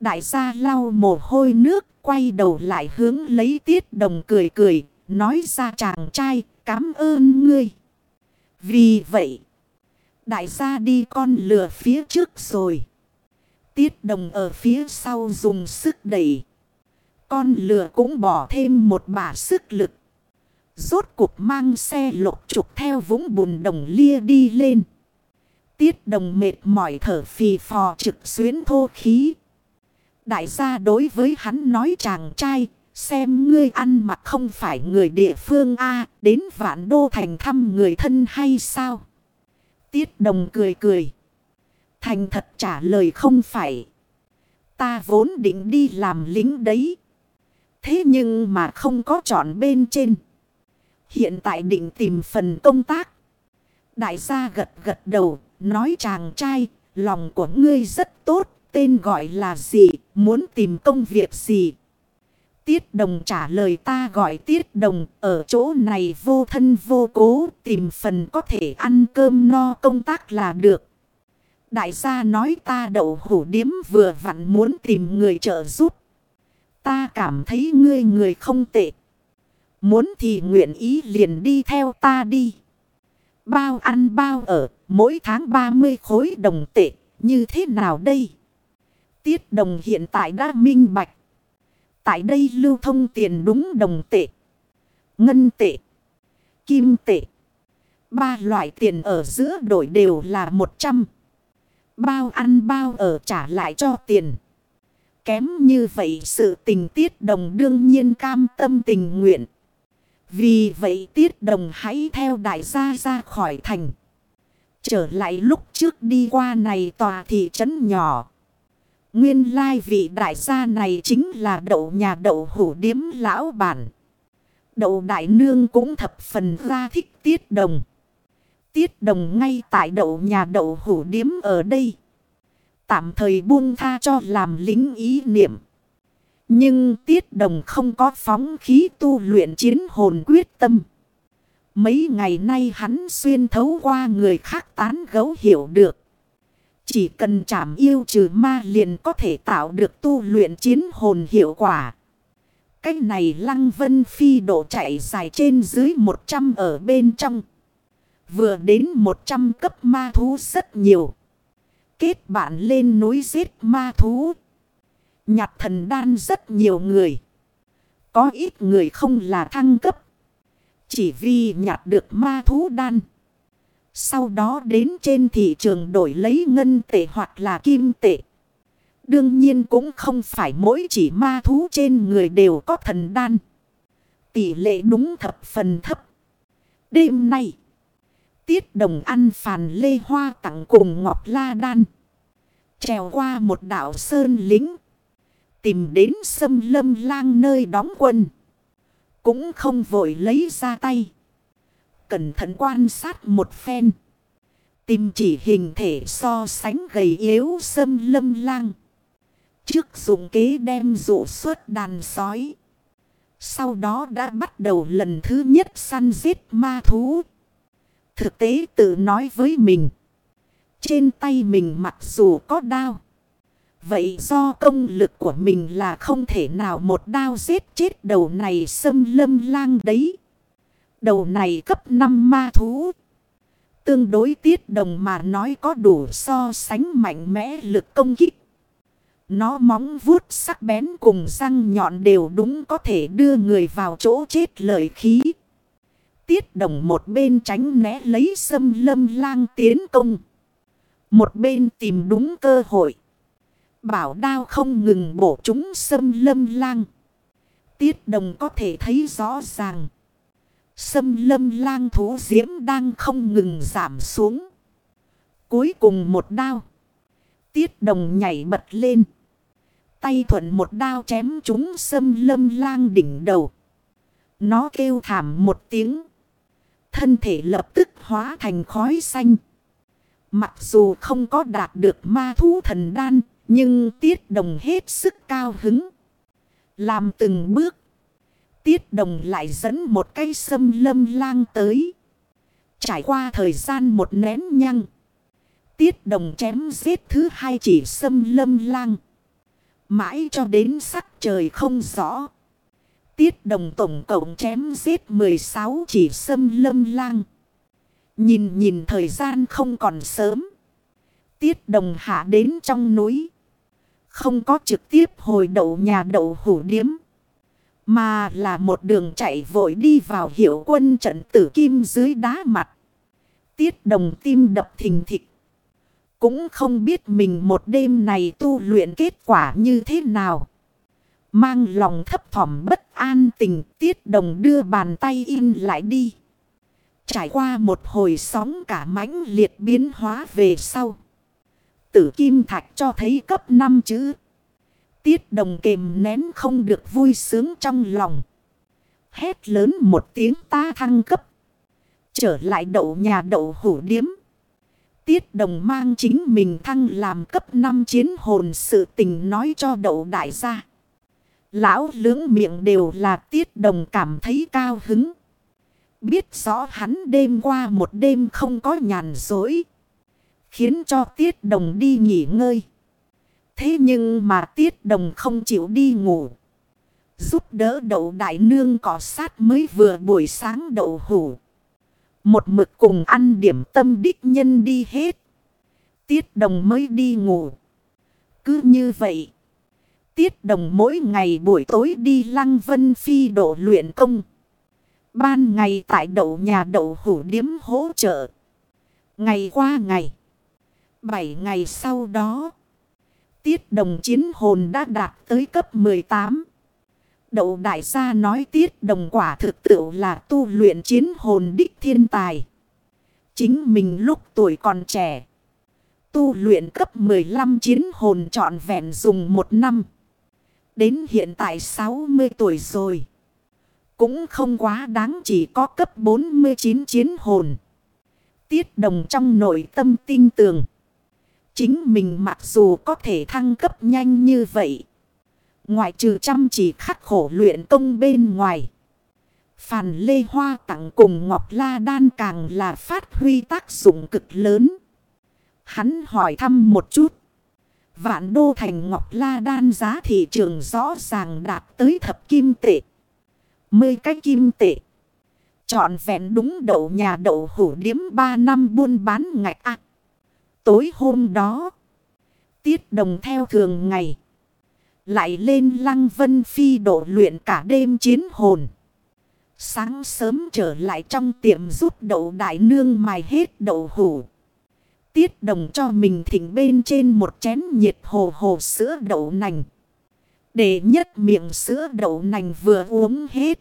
Đại gia lau mồ hôi nước, quay đầu lại hướng lấy tiết đồng cười cười, nói ra chàng trai, cảm ơn ngươi. Vì vậy, đại gia đi con lừa phía trước rồi. Tiết đồng ở phía sau dùng sức đẩy. Con lừa cũng bỏ thêm một bả sức lực. Rốt cuộc mang xe lục trục theo vũng bùn đồng lia đi lên. Tiết đồng mệt mỏi thở phì phò trực xuyến thô khí. Đại gia đối với hắn nói chàng trai, xem ngươi ăn mặc không phải người địa phương A, đến vạn đô thành thăm người thân hay sao? Tiết đồng cười cười. Thành thật trả lời không phải. Ta vốn định đi làm lính đấy. Thế nhưng mà không có chọn bên trên. Hiện tại định tìm phần công tác. Đại gia gật gật đầu, nói chàng trai, lòng của ngươi rất tốt, tên gọi là gì, muốn tìm công việc gì. Tiết đồng trả lời ta gọi tiết đồng, ở chỗ này vô thân vô cố, tìm phần có thể ăn cơm no công tác là được. Đại gia nói ta đậu hủ điếm vừa vặn muốn tìm người trợ giúp. Ta cảm thấy ngươi người không tệ. Muốn thì nguyện ý liền đi theo ta đi. Bao ăn bao ở, mỗi tháng 30 khối đồng tệ, như thế nào đây? Tiết đồng hiện tại đã minh bạch. Tại đây lưu thông tiền đúng đồng tệ, ngân tệ, kim tệ. Ba loại tiền ở giữa đổi đều là 100. Bao ăn bao ở trả lại cho tiền. Kém như vậy sự tình tiết đồng đương nhiên cam tâm tình nguyện. Vì vậy tiết đồng hãy theo đại gia ra khỏi thành. Trở lại lúc trước đi qua này tòa thị trấn nhỏ. Nguyên lai vị đại gia này chính là đậu nhà đậu hủ điếm lão bản. Đậu đại nương cũng thập phần ra thích tiết đồng. Tiết đồng ngay tại đậu nhà đậu hủ điếm ở đây. Tạm thời buông tha cho làm lính ý niệm. Nhưng tiết đồng không có phóng khí tu luyện chiến hồn quyết tâm. Mấy ngày nay hắn xuyên thấu qua người khác tán gấu hiểu được. Chỉ cần chảm yêu trừ ma liền có thể tạo được tu luyện chiến hồn hiệu quả. Cách này lăng vân phi độ chạy dài trên dưới 100 ở bên trong. Vừa đến 100 cấp ma thú rất nhiều. Kết bạn lên núi giết ma thú. Nhặt thần đan rất nhiều người. Có ít người không là thăng cấp. Chỉ vì nhặt được ma thú đan. Sau đó đến trên thị trường đổi lấy ngân tệ hoặc là kim tệ. Đương nhiên cũng không phải mỗi chỉ ma thú trên người đều có thần đan. Tỷ lệ đúng thập phần thấp. Đêm nay, Tiết Đồng ăn phàn lê hoa tặng cùng Ngọc La Đan. Trèo qua một đảo sơn lính. Tìm đến sâm lâm lang nơi đóng quân. Cũng không vội lấy ra tay. Cẩn thận quan sát một phen. Tìm chỉ hình thể so sánh gầy yếu sâm lâm lang. Trước dùng kế đem dụ suốt đàn sói. Sau đó đã bắt đầu lần thứ nhất săn giết ma thú. Thực tế tự nói với mình. Trên tay mình mặc dù có đao. Vậy do công lực của mình là không thể nào một đao giết chết đầu này xâm lâm lang đấy. Đầu này cấp 5 ma thú. Tương đối tiết đồng mà nói có đủ so sánh mạnh mẽ lực công kích. Nó móng vuốt sắc bén cùng răng nhọn đều đúng có thể đưa người vào chỗ chết lợi khí. Tiết đồng một bên tránh né lấy sâm lâm lang tiến công. Một bên tìm đúng cơ hội. Bảo đao không ngừng bổ chúng sâm lâm lang. Tiết đồng có thể thấy rõ ràng. Sâm lâm lang thú diễm đang không ngừng giảm xuống. Cuối cùng một đao. Tiết đồng nhảy bật lên. Tay thuận một đao chém chúng sâm lâm lang đỉnh đầu. Nó kêu thảm một tiếng. Thân thể lập tức hóa thành khói xanh. Mặc dù không có đạt được ma thú thần đan. Nhưng tiết đồng hết sức cao hứng. Làm từng bước. Tiết đồng lại dẫn một cây sâm lâm lang tới. Trải qua thời gian một nén nhăng. Tiết đồng chém giết thứ hai chỉ sâm lâm lang. Mãi cho đến sắc trời không rõ. Tiết đồng tổng cộng chém giết 16 chỉ sâm lâm lang. Nhìn nhìn thời gian không còn sớm. Tiết đồng hạ đến trong núi. Không có trực tiếp hồi đậu nhà đậu hủ điếm. Mà là một đường chạy vội đi vào hiệu quân trận tử kim dưới đá mặt. Tiết đồng tim đập thình thịch. Cũng không biết mình một đêm này tu luyện kết quả như thế nào. Mang lòng thấp thỏm bất an tình tiết đồng đưa bàn tay in lại đi. Trải qua một hồi sóng cả mãnh liệt biến hóa về sau. Tử kim thạch cho thấy cấp 5 chữ. Tiết đồng kềm nén không được vui sướng trong lòng. Hét lớn một tiếng ta thăng cấp. Trở lại đậu nhà đậu hủ điếm. Tiết đồng mang chính mình thăng làm cấp 5 chiến hồn sự tình nói cho đậu đại gia. Lão lưỡng miệng đều là tiết đồng cảm thấy cao hứng. Biết rõ hắn đêm qua một đêm không có nhàn dối. Khiến cho tiết đồng đi nghỉ ngơi. Thế nhưng mà tiết đồng không chịu đi ngủ. Giúp đỡ đậu đại nương cỏ sát mới vừa buổi sáng đậu hủ. Một mực cùng ăn điểm tâm đích nhân đi hết. Tiết đồng mới đi ngủ. Cứ như vậy. Tiết đồng mỗi ngày buổi tối đi lăng vân phi độ luyện công. Ban ngày tại đậu nhà đậu hủ điếm hỗ trợ. Ngày qua ngày. Bảy ngày sau đó. Tiết đồng chiến hồn đã đạt tới cấp 18. Đậu đại gia nói tiết đồng quả thực tự là tu luyện chiến hồn đích thiên tài. Chính mình lúc tuổi còn trẻ. Tu luyện cấp 15 chiến hồn trọn vẹn dùng một năm. Đến hiện tại 60 tuổi rồi. Cũng không quá đáng chỉ có cấp 49 chiến hồn. Tiết đồng trong nội tâm tin tưởng Chính mình mặc dù có thể thăng cấp nhanh như vậy. Ngoại trừ chăm chỉ khắc khổ luyện công bên ngoài. Phàn Lê Hoa tặng cùng Ngọc La Đan càng là phát huy tác dụng cực lớn. Hắn hỏi thăm một chút. Vạn đô thành ngọc la đan giá thị trường rõ ràng đạt tới thập kim tệ. Mười cái kim tệ. Chọn vẹn đúng đậu nhà đậu hủ điếm ba năm buôn bán ngạch ạc. Tối hôm đó. Tiết đồng theo thường ngày. Lại lên lăng vân phi độ luyện cả đêm chiến hồn. Sáng sớm trở lại trong tiệm rút đậu đại nương mài hết đậu hủ. Tiết đồng cho mình thỉnh bên trên một chén nhiệt hồ hồ sữa đậu nành. Để nhất miệng sữa đậu nành vừa uống hết.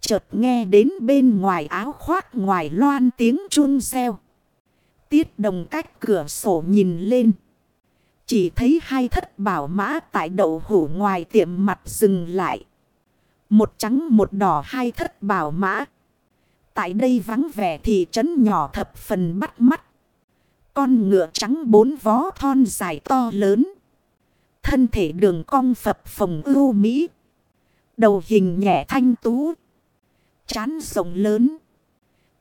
Chợt nghe đến bên ngoài áo khoác ngoài loan tiếng chun reo. Tiết đồng cách cửa sổ nhìn lên. Chỉ thấy hai thất bảo mã tại đậu hủ ngoài tiệm mặt dừng lại. Một trắng một đỏ hai thất bảo mã. Tại đây vắng vẻ thì trấn nhỏ thập phần bắt mắt. Con ngựa trắng bốn vó thon dài to lớn. Thân thể đường cong phập phồng ưu mỹ. Đầu hình nhẹ thanh tú. Chán rộng lớn.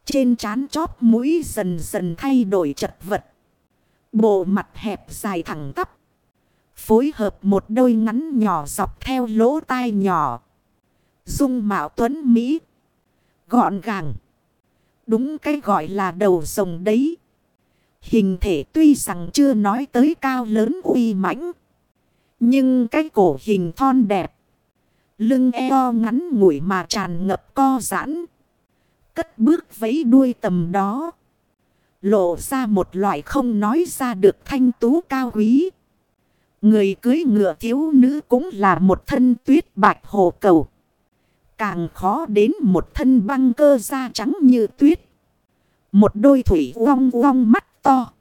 Trên chán chóp mũi dần dần thay đổi chật vật. Bộ mặt hẹp dài thẳng tắp. Phối hợp một đôi ngắn nhỏ dọc theo lỗ tai nhỏ. Dung mạo tuấn Mỹ. Gọn gàng. Đúng cái gọi là đầu rồng đấy. Hình thể tuy rằng chưa nói tới cao lớn uy mãnh. Nhưng cái cổ hình thon đẹp. Lưng eo ngắn ngủi mà tràn ngập co giãn. Cất bước vẫy đuôi tầm đó. Lộ ra một loại không nói ra được thanh tú cao quý. Người cưới ngựa thiếu nữ cũng là một thân tuyết bạch hồ cầu. Càng khó đến một thân băng cơ da trắng như tuyết. Một đôi thủy uong uong mắt to.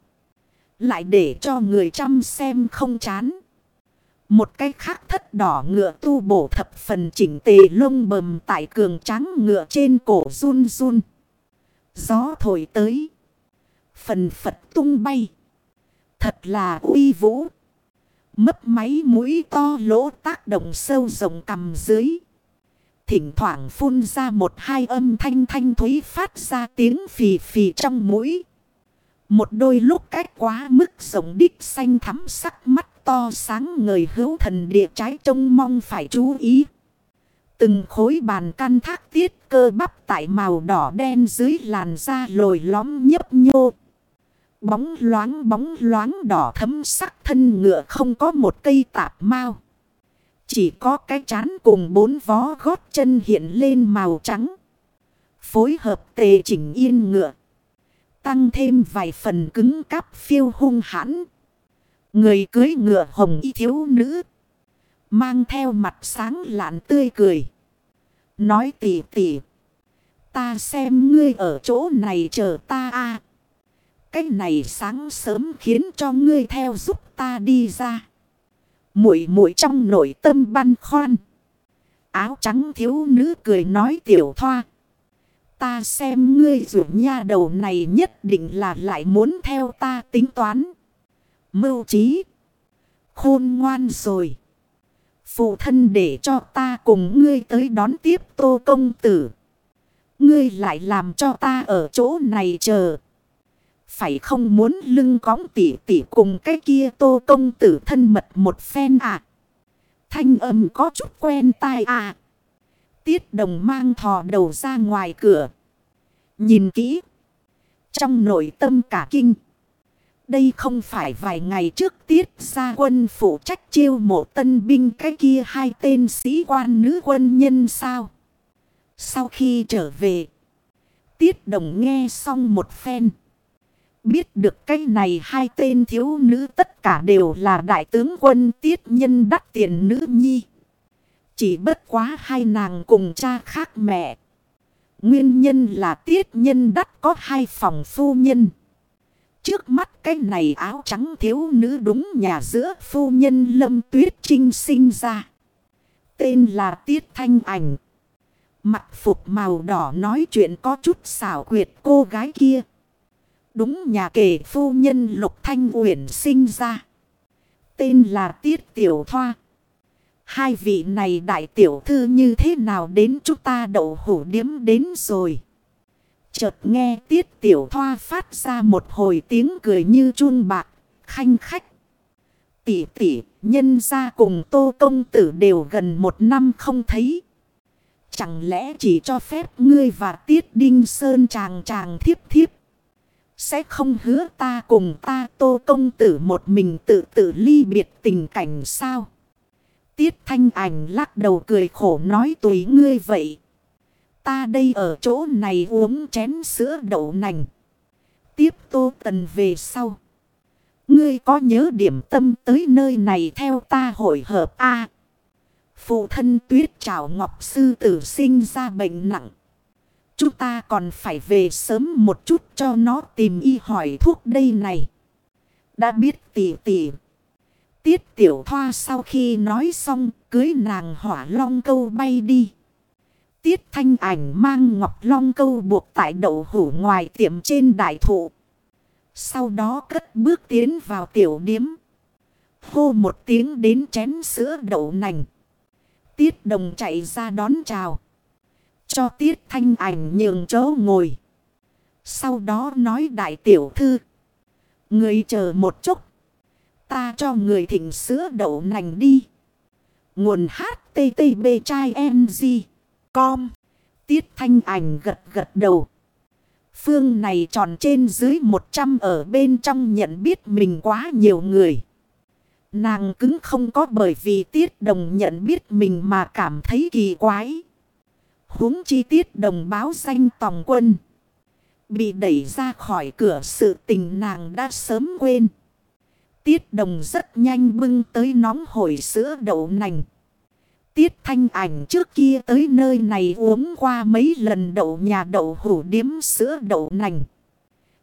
Lại để cho người chăm xem không chán. Một cái khác thất đỏ ngựa tu bổ thập phần chỉnh tề lông bầm tại cường trắng ngựa trên cổ run run. Gió thổi tới. Phần phật tung bay. Thật là uy vũ. Mấp máy mũi to lỗ tác động sâu rộng cầm dưới. Thỉnh thoảng phun ra một hai âm thanh thanh thúy phát ra tiếng phì phì trong mũi. Một đôi lúc cách quá mức rộng đích xanh thắm sắc mắt to sáng người hữu thần địa trái trông mong phải chú ý. Từng khối bàn căn thác tiết cơ bắp tại màu đỏ đen dưới làn da lồi lõm nhấp nhô. Bóng loáng bóng loáng đỏ thấm sắc thân ngựa không có một cây tạp mau. Chỉ có cái chán cùng bốn vó gót chân hiện lên màu trắng. Phối hợp tề chỉnh yên ngựa. Tăng thêm vài phần cứng cáp phiêu hung hãn. Người cưới ngựa hồng y thiếu nữ. Mang theo mặt sáng lạn tươi cười. Nói tỉ tỉ. Ta xem ngươi ở chỗ này chờ ta a Cái này sáng sớm khiến cho ngươi theo giúp ta đi ra. Mũi mũi trong nội tâm băn khoăn. Áo trắng thiếu nữ cười nói tiểu thoa. Ta xem ngươi rủ nha đầu này nhất định là lại muốn theo ta tính toán. Mưu trí. Khôn ngoan rồi. Phụ thân để cho ta cùng ngươi tới đón tiếp tô công tử. Ngươi lại làm cho ta ở chỗ này chờ. Phải không muốn lưng cóng tỉ tỉ cùng cái kia tô công tử thân mật một phen à. Thanh âm có chút quen tai à. Tiết đồng mang thò đầu ra ngoài cửa. Nhìn kỹ. Trong nội tâm cả kinh. Đây không phải vài ngày trước tiết ra quân phụ trách chiêu mộ tân binh cái kia hai tên sĩ quan nữ quân nhân sao. Sau khi trở về. Tiết đồng nghe xong một phen. Biết được cái này hai tên thiếu nữ tất cả đều là đại tướng quân tiết nhân đắc tiền nữ nhi. Chỉ bất quá hai nàng cùng cha khác mẹ. Nguyên nhân là tiết nhân đắt có hai phòng phu nhân. Trước mắt cái này áo trắng thiếu nữ đúng nhà giữa phu nhân lâm tuyết trinh sinh ra. Tên là Tiết Thanh Ảnh. Mặt phục màu đỏ nói chuyện có chút xảo quyệt cô gái kia. Đúng nhà kể phu nhân Lục Thanh Uyển sinh ra. Tên là Tiết Tiểu Thoa. Hai vị này đại tiểu thư như thế nào đến chúng ta đậu hủ điếm đến rồi. Chợt nghe tiết tiểu thoa phát ra một hồi tiếng cười như chun bạc, khanh khách. Tỷ tỷ, nhân ra cùng tô công tử đều gần một năm không thấy. Chẳng lẽ chỉ cho phép ngươi và tiết đinh sơn chàng chàng thiếp thiếp. Sẽ không hứa ta cùng ta tô công tử một mình tự tự ly biệt tình cảnh sao? Tiết thanh ảnh lắc đầu cười khổ nói tùy ngươi vậy. Ta đây ở chỗ này uống chén sữa đậu nành. Tiếp tô tần về sau. Ngươi có nhớ điểm tâm tới nơi này theo ta hội hợp A. phụ thân tuyết trảo ngọc sư tử sinh ra bệnh nặng. Chúng ta còn phải về sớm một chút cho nó tìm y hỏi thuốc đây này. Đã biết tỉ tỉ. Tiết tiểu thoa sau khi nói xong, cưới nàng hỏa long câu bay đi. Tiết thanh ảnh mang ngọc long câu buộc tại đậu hủ ngoài tiệm trên đại thụ. Sau đó cất bước tiến vào tiểu điếm. Hô một tiếng đến chén sữa đậu nành. Tiết đồng chạy ra đón chào. Cho tiết thanh ảnh nhường chỗ ngồi. Sau đó nói đại tiểu thư. Người chờ một chút. Ta cho người thỉnh sữa đậu nành đi. Nguồn HTTP chai NG. Com. Tiết thanh ảnh gật gật đầu. Phương này tròn trên dưới 100 ở bên trong nhận biết mình quá nhiều người. Nàng cứng không có bởi vì tiết đồng nhận biết mình mà cảm thấy kỳ quái. huống chi tiết đồng báo danh tòng quân. Bị đẩy ra khỏi cửa sự tình nàng đã sớm quên. Tiết đồng rất nhanh bưng tới nóng hổi sữa đậu nành. Tiết thanh ảnh trước kia tới nơi này uống qua mấy lần đậu nhà đậu hủ điếm sữa đậu nành.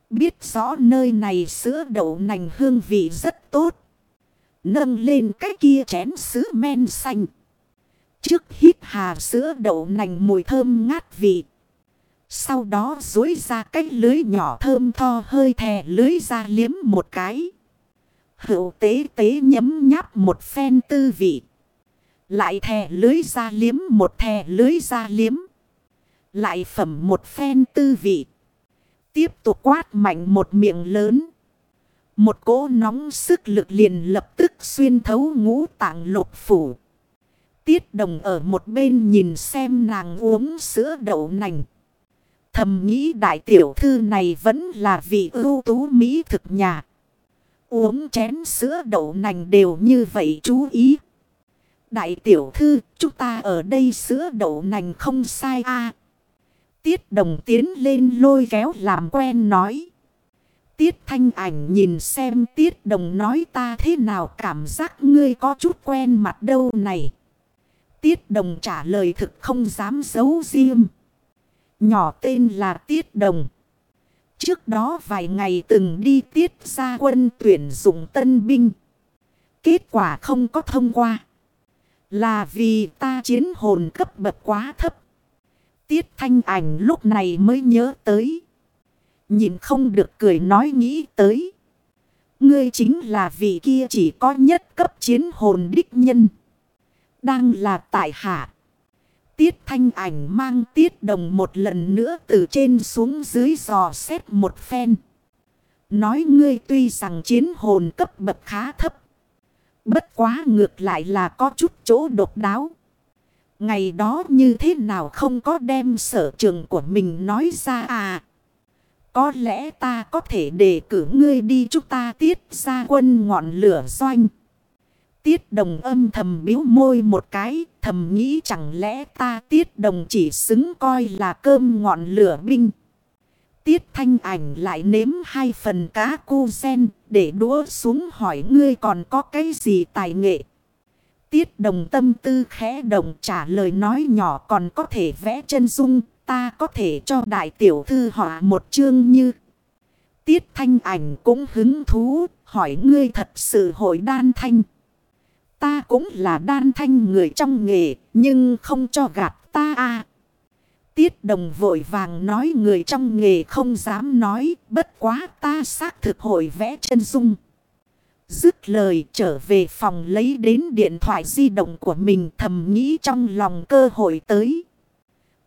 Biết rõ nơi này sữa đậu nành hương vị rất tốt. Nâng lên cái kia chén sữa men xanh. Trước hít hà sữa đậu nành mùi thơm ngát vị. Sau đó dối ra cái lưới nhỏ thơm tho hơi thè lưới ra liếm một cái. Hữu tế tế nhấm nháp một phen tư vị. Lại thè lưới ra liếm một thè lưới ra liếm. Lại phẩm một phen tư vị. Tiếp tục quát mạnh một miệng lớn. Một cỗ nóng sức lực liền lập tức xuyên thấu ngũ tạng lục phủ. Tiết đồng ở một bên nhìn xem nàng uống sữa đậu nành. Thầm nghĩ đại tiểu thư này vẫn là vị ưu tú mỹ thực nhà. Uống chén sữa đậu nành đều như vậy chú ý. Đại tiểu thư, chúng ta ở đây sữa đậu nành không sai a Tiết đồng tiến lên lôi kéo làm quen nói. Tiết thanh ảnh nhìn xem tiết đồng nói ta thế nào cảm giác ngươi có chút quen mặt đâu này. Tiết đồng trả lời thực không dám giấu riêng. Nhỏ tên là tiết đồng. Trước đó vài ngày từng đi tiết ra quân tuyển dụng tân binh. Kết quả không có thông qua. Là vì ta chiến hồn cấp bậc quá thấp. Tiết thanh ảnh lúc này mới nhớ tới. Nhìn không được cười nói nghĩ tới. Ngươi chính là vị kia chỉ có nhất cấp chiến hồn đích nhân. Đang là tại hạ. Tiết thanh ảnh mang tiết đồng một lần nữa từ trên xuống dưới dò xét một phen. Nói ngươi tuy rằng chiến hồn cấp bậc khá thấp. Bất quá ngược lại là có chút chỗ độc đáo. Ngày đó như thế nào không có đem sở trường của mình nói ra à. Có lẽ ta có thể đề cử ngươi đi chúng ta tiết ra quân ngọn lửa doanh. Tiết đồng âm thầm biếu môi một cái, thầm nghĩ chẳng lẽ ta tiết đồng chỉ xứng coi là cơm ngọn lửa binh. Tiết thanh ảnh lại nếm hai phần cá cu sen để đũa xuống hỏi ngươi còn có cái gì tài nghệ. Tiết đồng tâm tư khẽ đồng trả lời nói nhỏ còn có thể vẽ chân dung, ta có thể cho đại tiểu thư họa một chương như. Tiết thanh ảnh cũng hứng thú, hỏi ngươi thật sự hội đan thanh. Ta cũng là đan thanh người trong nghề, nhưng không cho gạt ta à. Tiết đồng vội vàng nói người trong nghề không dám nói, bất quá ta xác thực hội vẽ chân dung. Dứt lời trở về phòng lấy đến điện thoại di động của mình thầm nghĩ trong lòng cơ hội tới.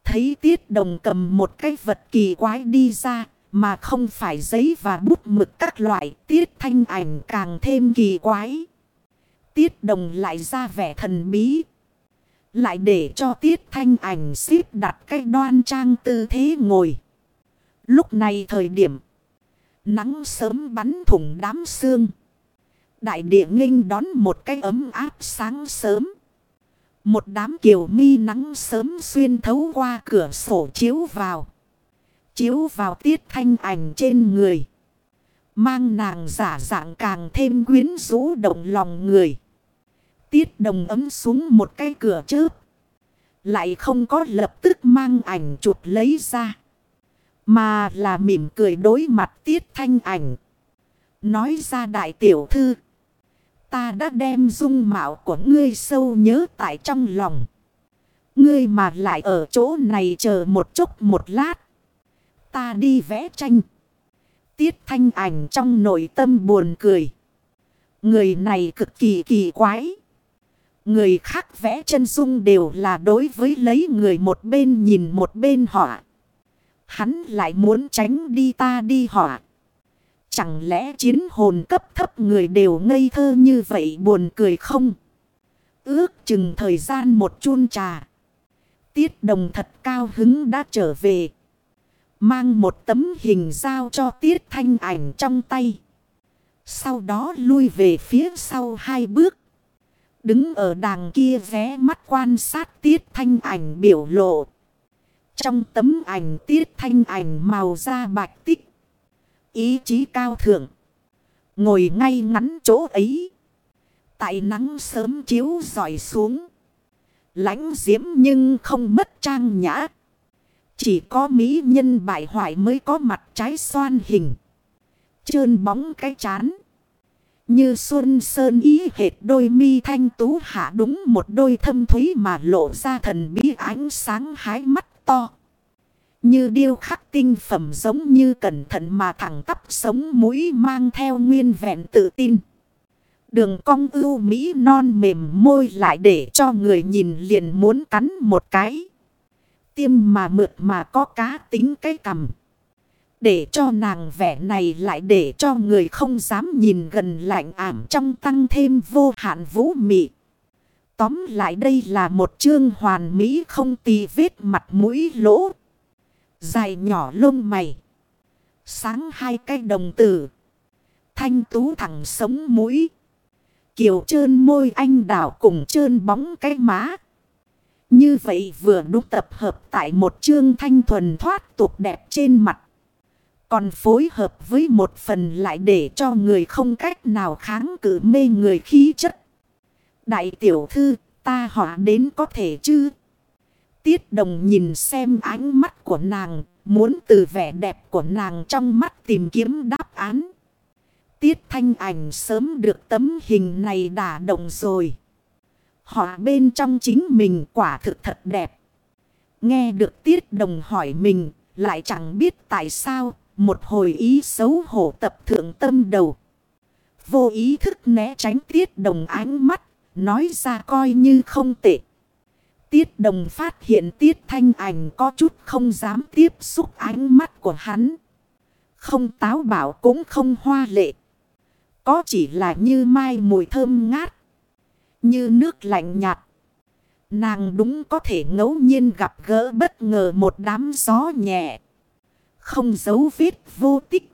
thấy tiết đồng cầm một cái vật kỳ quái đi ra. Mà không phải giấy và bút mực các loại tiết thanh ảnh càng thêm kỳ quái. Tiết đồng lại ra vẻ thần bí. Lại để cho tiết thanh ảnh xếp đặt cái đoan trang tư thế ngồi. Lúc này thời điểm. Nắng sớm bắn thủng đám sương. Đại địa nghênh đón một cái ấm áp sáng sớm. Một đám kiều mi nắng sớm xuyên thấu qua cửa sổ chiếu vào. Chiếu vào tiết thanh ảnh trên người. Mang nàng giả dạng càng thêm quyến rũ động lòng người. Tiết đồng ấm xuống một cái cửa chớp. Lại không có lập tức mang ảnh chụp lấy ra. Mà là mỉm cười đối mặt tiết thanh ảnh. Nói ra đại tiểu thư. Ta đã đem dung mạo của ngươi sâu nhớ tại trong lòng. Ngươi mà lại ở chỗ này chờ một chút một lát. Ta đi vẽ tranh. Tiết thanh ảnh trong nội tâm buồn cười. Người này cực kỳ kỳ quái. Người khác vẽ chân dung đều là đối với lấy người một bên nhìn một bên họa. Hắn lại muốn tránh đi ta đi họa. Chẳng lẽ chiến hồn cấp thấp người đều ngây thơ như vậy buồn cười không? Ước chừng thời gian một chun trà. Tiết đồng thật cao hứng đã trở về. Mang một tấm hình giao cho tiết thanh ảnh trong tay. Sau đó lui về phía sau hai bước. Đứng ở đàng kia vé mắt quan sát tiết thanh ảnh biểu lộ. Trong tấm ảnh tiết thanh ảnh màu da bạch tích. Ý chí cao thượng. Ngồi ngay ngắn chỗ ấy. Tại nắng sớm chiếu dọi xuống. lãnh diễm nhưng không mất trang nhã. Chỉ có mỹ nhân bại hoại mới có mặt trái xoan hình. Trơn bóng cái chán. Như xuân sơn ý hệt đôi mi thanh tú hạ đúng một đôi thâm thúy mà lộ ra thần bí ánh sáng hái mắt to. Như điêu khắc tinh phẩm giống như cẩn thận mà thẳng tắp sống mũi mang theo nguyên vẹn tự tin. Đường cong ưu mỹ non mềm môi lại để cho người nhìn liền muốn cắn một cái. Tiêm mà mượt mà có cá tính cái cầm. Để cho nàng vẻ này lại để cho người không dám nhìn gần lạnh ảm trong tăng thêm vô hạn vũ mị. Tóm lại đây là một chương hoàn mỹ không tì vết mặt mũi lỗ. Dài nhỏ lông mày. Sáng hai cái đồng tử. Thanh tú thẳng sống mũi. Kiều trơn môi anh đảo cùng trơn bóng cái má. Như vậy vừa đúng tập hợp tại một chương thanh thuần thoát tục đẹp trên mặt. Còn phối hợp với một phần lại để cho người không cách nào kháng cự mê người khí chất. Đại tiểu thư, ta họ đến có thể chứ? Tiết đồng nhìn xem ánh mắt của nàng, muốn từ vẻ đẹp của nàng trong mắt tìm kiếm đáp án. Tiết thanh ảnh sớm được tấm hình này đả động rồi. Họ bên trong chính mình quả thực thật đẹp. Nghe được tiết đồng hỏi mình, lại chẳng biết tại sao, một hồi ý xấu hổ tập thượng tâm đầu. Vô ý thức né tránh tiết đồng ánh mắt, nói ra coi như không tệ. Tiết đồng phát hiện tiết thanh ảnh có chút không dám tiếp xúc ánh mắt của hắn. Không táo bảo cũng không hoa lệ. Có chỉ là như mai mùi thơm ngát. Như nước lạnh nhạt. Nàng đúng có thể ngẫu nhiên gặp gỡ bất ngờ một đám gió nhẹ. Không dấu vết vô tích.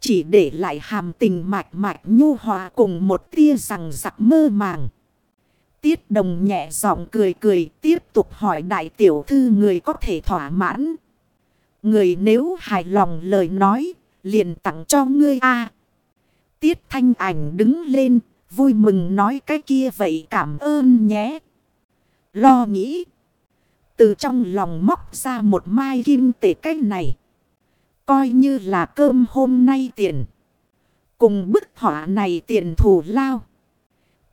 Chỉ để lại hàm tình mạch mạch nhu hòa cùng một tia rằng giặc mơ màng. Tiết đồng nhẹ giọng cười cười, tiếp tục hỏi đại tiểu thư người có thể thỏa mãn. Người nếu hài lòng lời nói, liền tặng cho ngươi a Tiết thanh ảnh đứng lên, vui mừng nói cái kia vậy cảm ơn nhé. Lo nghĩ. Từ trong lòng móc ra một mai kim tể cái này. Coi như là cơm hôm nay tiền. Cùng bức họa này tiền thù lao.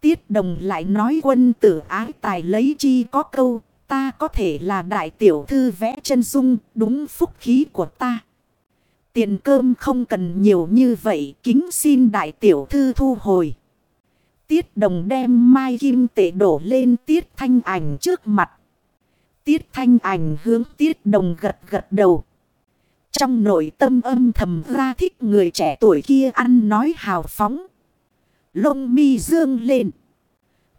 Tiết đồng lại nói quân tử ái tài lấy chi có câu. Ta có thể là đại tiểu thư vẽ chân dung, đúng phúc khí của ta. Tiền cơm không cần nhiều như vậy, kính xin đại tiểu thư thu hồi. Tiết đồng đem mai kim tệ đổ lên tiết thanh ảnh trước mặt. Tiết thanh ảnh hướng tiết đồng gật gật đầu. Trong nội tâm âm thầm ra thích người trẻ tuổi kia ăn nói hào phóng. Lông mi dương lên.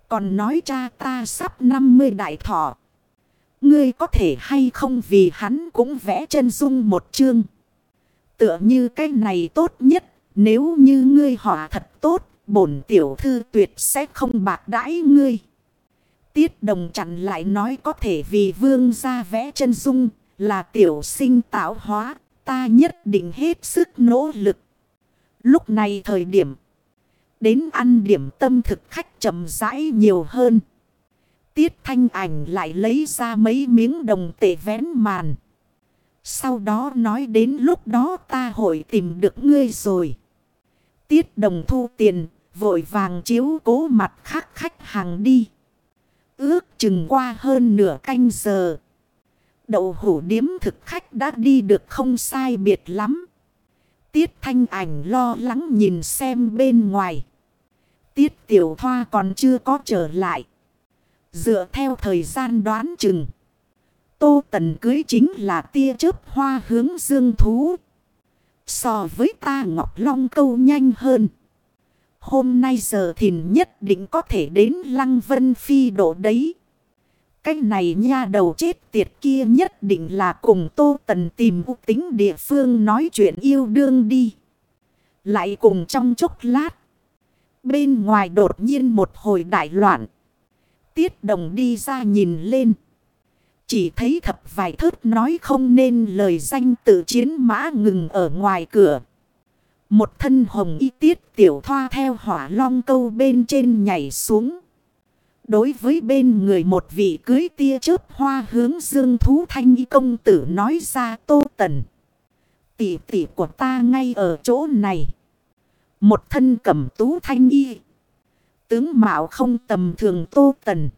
Còn nói cha ta sắp 50 đại thọ. Ngươi có thể hay không vì hắn cũng vẽ chân dung một chương. Tựa như cái này tốt nhất. Nếu như ngươi họa thật tốt. Bổn tiểu thư tuyệt sẽ không bạc đãi ngươi. Tiết đồng chặn lại nói có thể vì vương ra vẽ chân dung. Là tiểu sinh tạo hóa. Ta nhất định hết sức nỗ lực. Lúc này thời điểm. Đến ăn điểm tâm thực khách chậm rãi nhiều hơn. Tiết thanh ảnh lại lấy ra mấy miếng đồng tệ vén màn. Sau đó nói đến lúc đó ta hội tìm được ngươi rồi. Tiết đồng thu tiền, vội vàng chiếu cố mặt khác khách hàng đi. Ước chừng qua hơn nửa canh giờ. Đậu hủ điếm thực khách đã đi được không sai biệt lắm. Tiết thanh ảnh lo lắng nhìn xem bên ngoài. Tiết tiểu thoa còn chưa có trở lại. Dựa theo thời gian đoán chừng. Tô tần cưới chính là tia chớp hoa hướng dương thú. So với ta ngọc long câu nhanh hơn. Hôm nay giờ thìn nhất định có thể đến lăng vân phi độ đấy. Cái này nha đầu chết tiệt kia nhất định là cùng Tô Tần tìm ưu tính địa phương nói chuyện yêu đương đi. Lại cùng trong chốc lát. Bên ngoài đột nhiên một hồi đại loạn. Tiết đồng đi ra nhìn lên. Chỉ thấy thập vài thớt nói không nên lời danh tự chiến mã ngừng ở ngoài cửa. Một thân hồng y tiết tiểu thoa theo hỏa long câu bên trên nhảy xuống. Đối với bên người một vị cưới tia chớp hoa hướng dương thú thanh y công tử nói ra tô tần. Tỷ tỷ của ta ngay ở chỗ này. Một thân cẩm tú thanh y. Tướng mạo không tầm thường tô tần.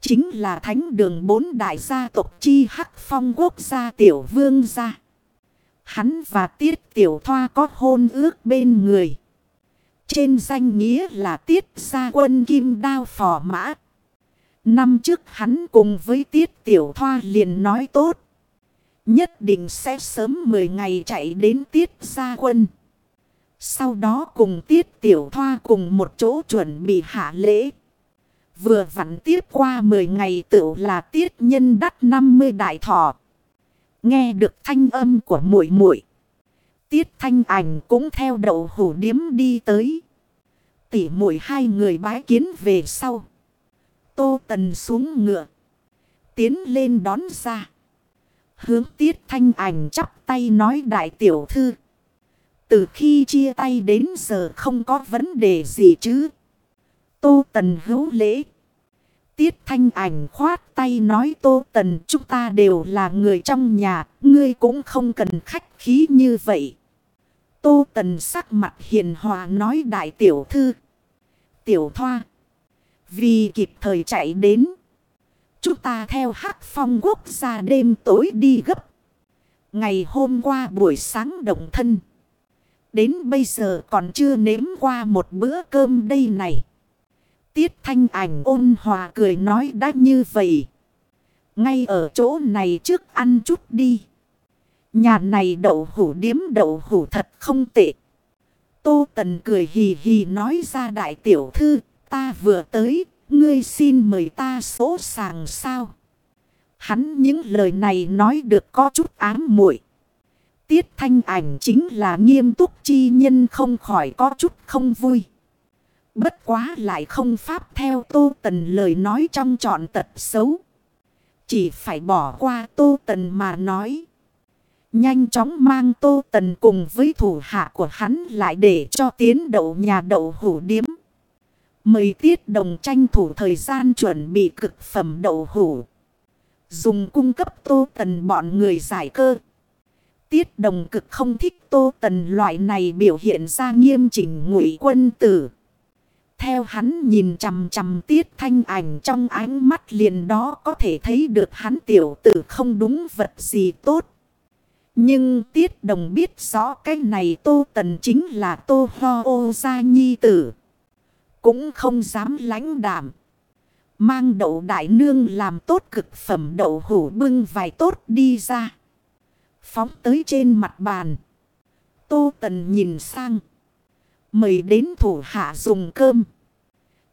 Chính là thánh đường bốn đại gia tộc chi hắc phong quốc gia tiểu vương gia. Hắn và tiết tiểu thoa có hôn ước bên người. Trên danh nghĩa là tiết gia quân kim đao phò mã. Năm trước hắn cùng với tiết tiểu thoa liền nói tốt. Nhất định sẽ sớm 10 ngày chạy đến tiết gia quân. Sau đó cùng tiết tiểu thoa cùng một chỗ chuẩn bị hạ lễ. Vừa vặn tiếp qua 10 ngày tự là tiết nhân đắt 50 đại thọ. Nghe được thanh âm của muội muội Tiết thanh ảnh cũng theo đậu hủ điếm đi tới. Tỉ muội hai người bái kiến về sau. Tô tần xuống ngựa. Tiến lên đón ra. Hướng tiết thanh ảnh chắp tay nói đại tiểu thư. Từ khi chia tay đến giờ không có vấn đề gì chứ. Tô Tần hữu lễ. Tiết thanh ảnh khoát tay nói Tô Tần, chúng ta đều là người trong nhà. Ngươi cũng không cần khách khí như vậy. Tô Tần sắc mặt hiền hòa nói đại tiểu thư. Tiểu thoa. Vì kịp thời chạy đến. Chúng ta theo hắc phong quốc ra đêm tối đi gấp. Ngày hôm qua buổi sáng động thân. Đến bây giờ còn chưa nếm qua một bữa cơm đây này. Tiết thanh ảnh ôn hòa cười nói đã như vậy. Ngay ở chỗ này trước ăn chút đi. Nhà này đậu hủ điếm đậu hủ thật không tệ. Tô Tần cười hì hì nói ra đại tiểu thư. Ta vừa tới, ngươi xin mời ta số sàng sao. Hắn những lời này nói được có chút ám muội Tiết thanh ảnh chính là nghiêm túc chi nhân không khỏi có chút không vui. Bất quá lại không pháp theo Tô Tần lời nói trong trọn tật xấu. Chỉ phải bỏ qua Tô Tần mà nói. Nhanh chóng mang Tô Tần cùng với thủ hạ của hắn lại để cho tiến đậu nhà đậu hủ điếm. Mời tiết đồng tranh thủ thời gian chuẩn bị cực phẩm đậu hủ. Dùng cung cấp Tô Tần bọn người giải cơ. Tiết đồng cực không thích tô tần loại này biểu hiện ra nghiêm chỉnh ngụy quân tử. Theo hắn nhìn chằm chằm tiết thanh ảnh trong ánh mắt liền đó có thể thấy được hắn tiểu tử không đúng vật gì tốt. Nhưng tiết đồng biết rõ cái này tô tần chính là tô ho ô gia nhi tử. Cũng không dám lãnh đảm. Mang đậu đại nương làm tốt cực phẩm đậu hủ bưng vài tốt đi ra. Phóng tới trên mặt bàn. Tô Tần nhìn sang. Mời đến thủ hạ dùng cơm.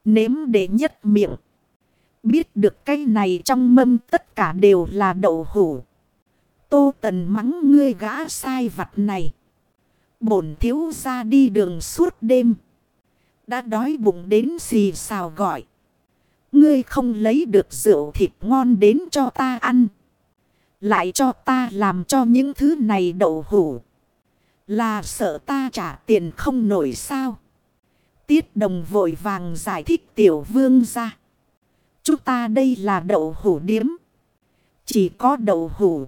Nếm để nhất miệng. Biết được cái này trong mâm tất cả đều là đậu hủ. Tô Tần mắng ngươi gã sai vặt này. Bổn thiếu ra đi đường suốt đêm. Đã đói bụng đến xì xào gọi. Ngươi không lấy được rượu thịt ngon đến cho ta ăn. Lại cho ta làm cho những thứ này đậu hủ. Là sợ ta trả tiền không nổi sao. Tiết đồng vội vàng giải thích tiểu vương ra. Chúng ta đây là đậu hủ điếm. Chỉ có đậu hủ.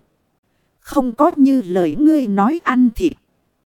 Không có như lời ngươi nói ăn thịt.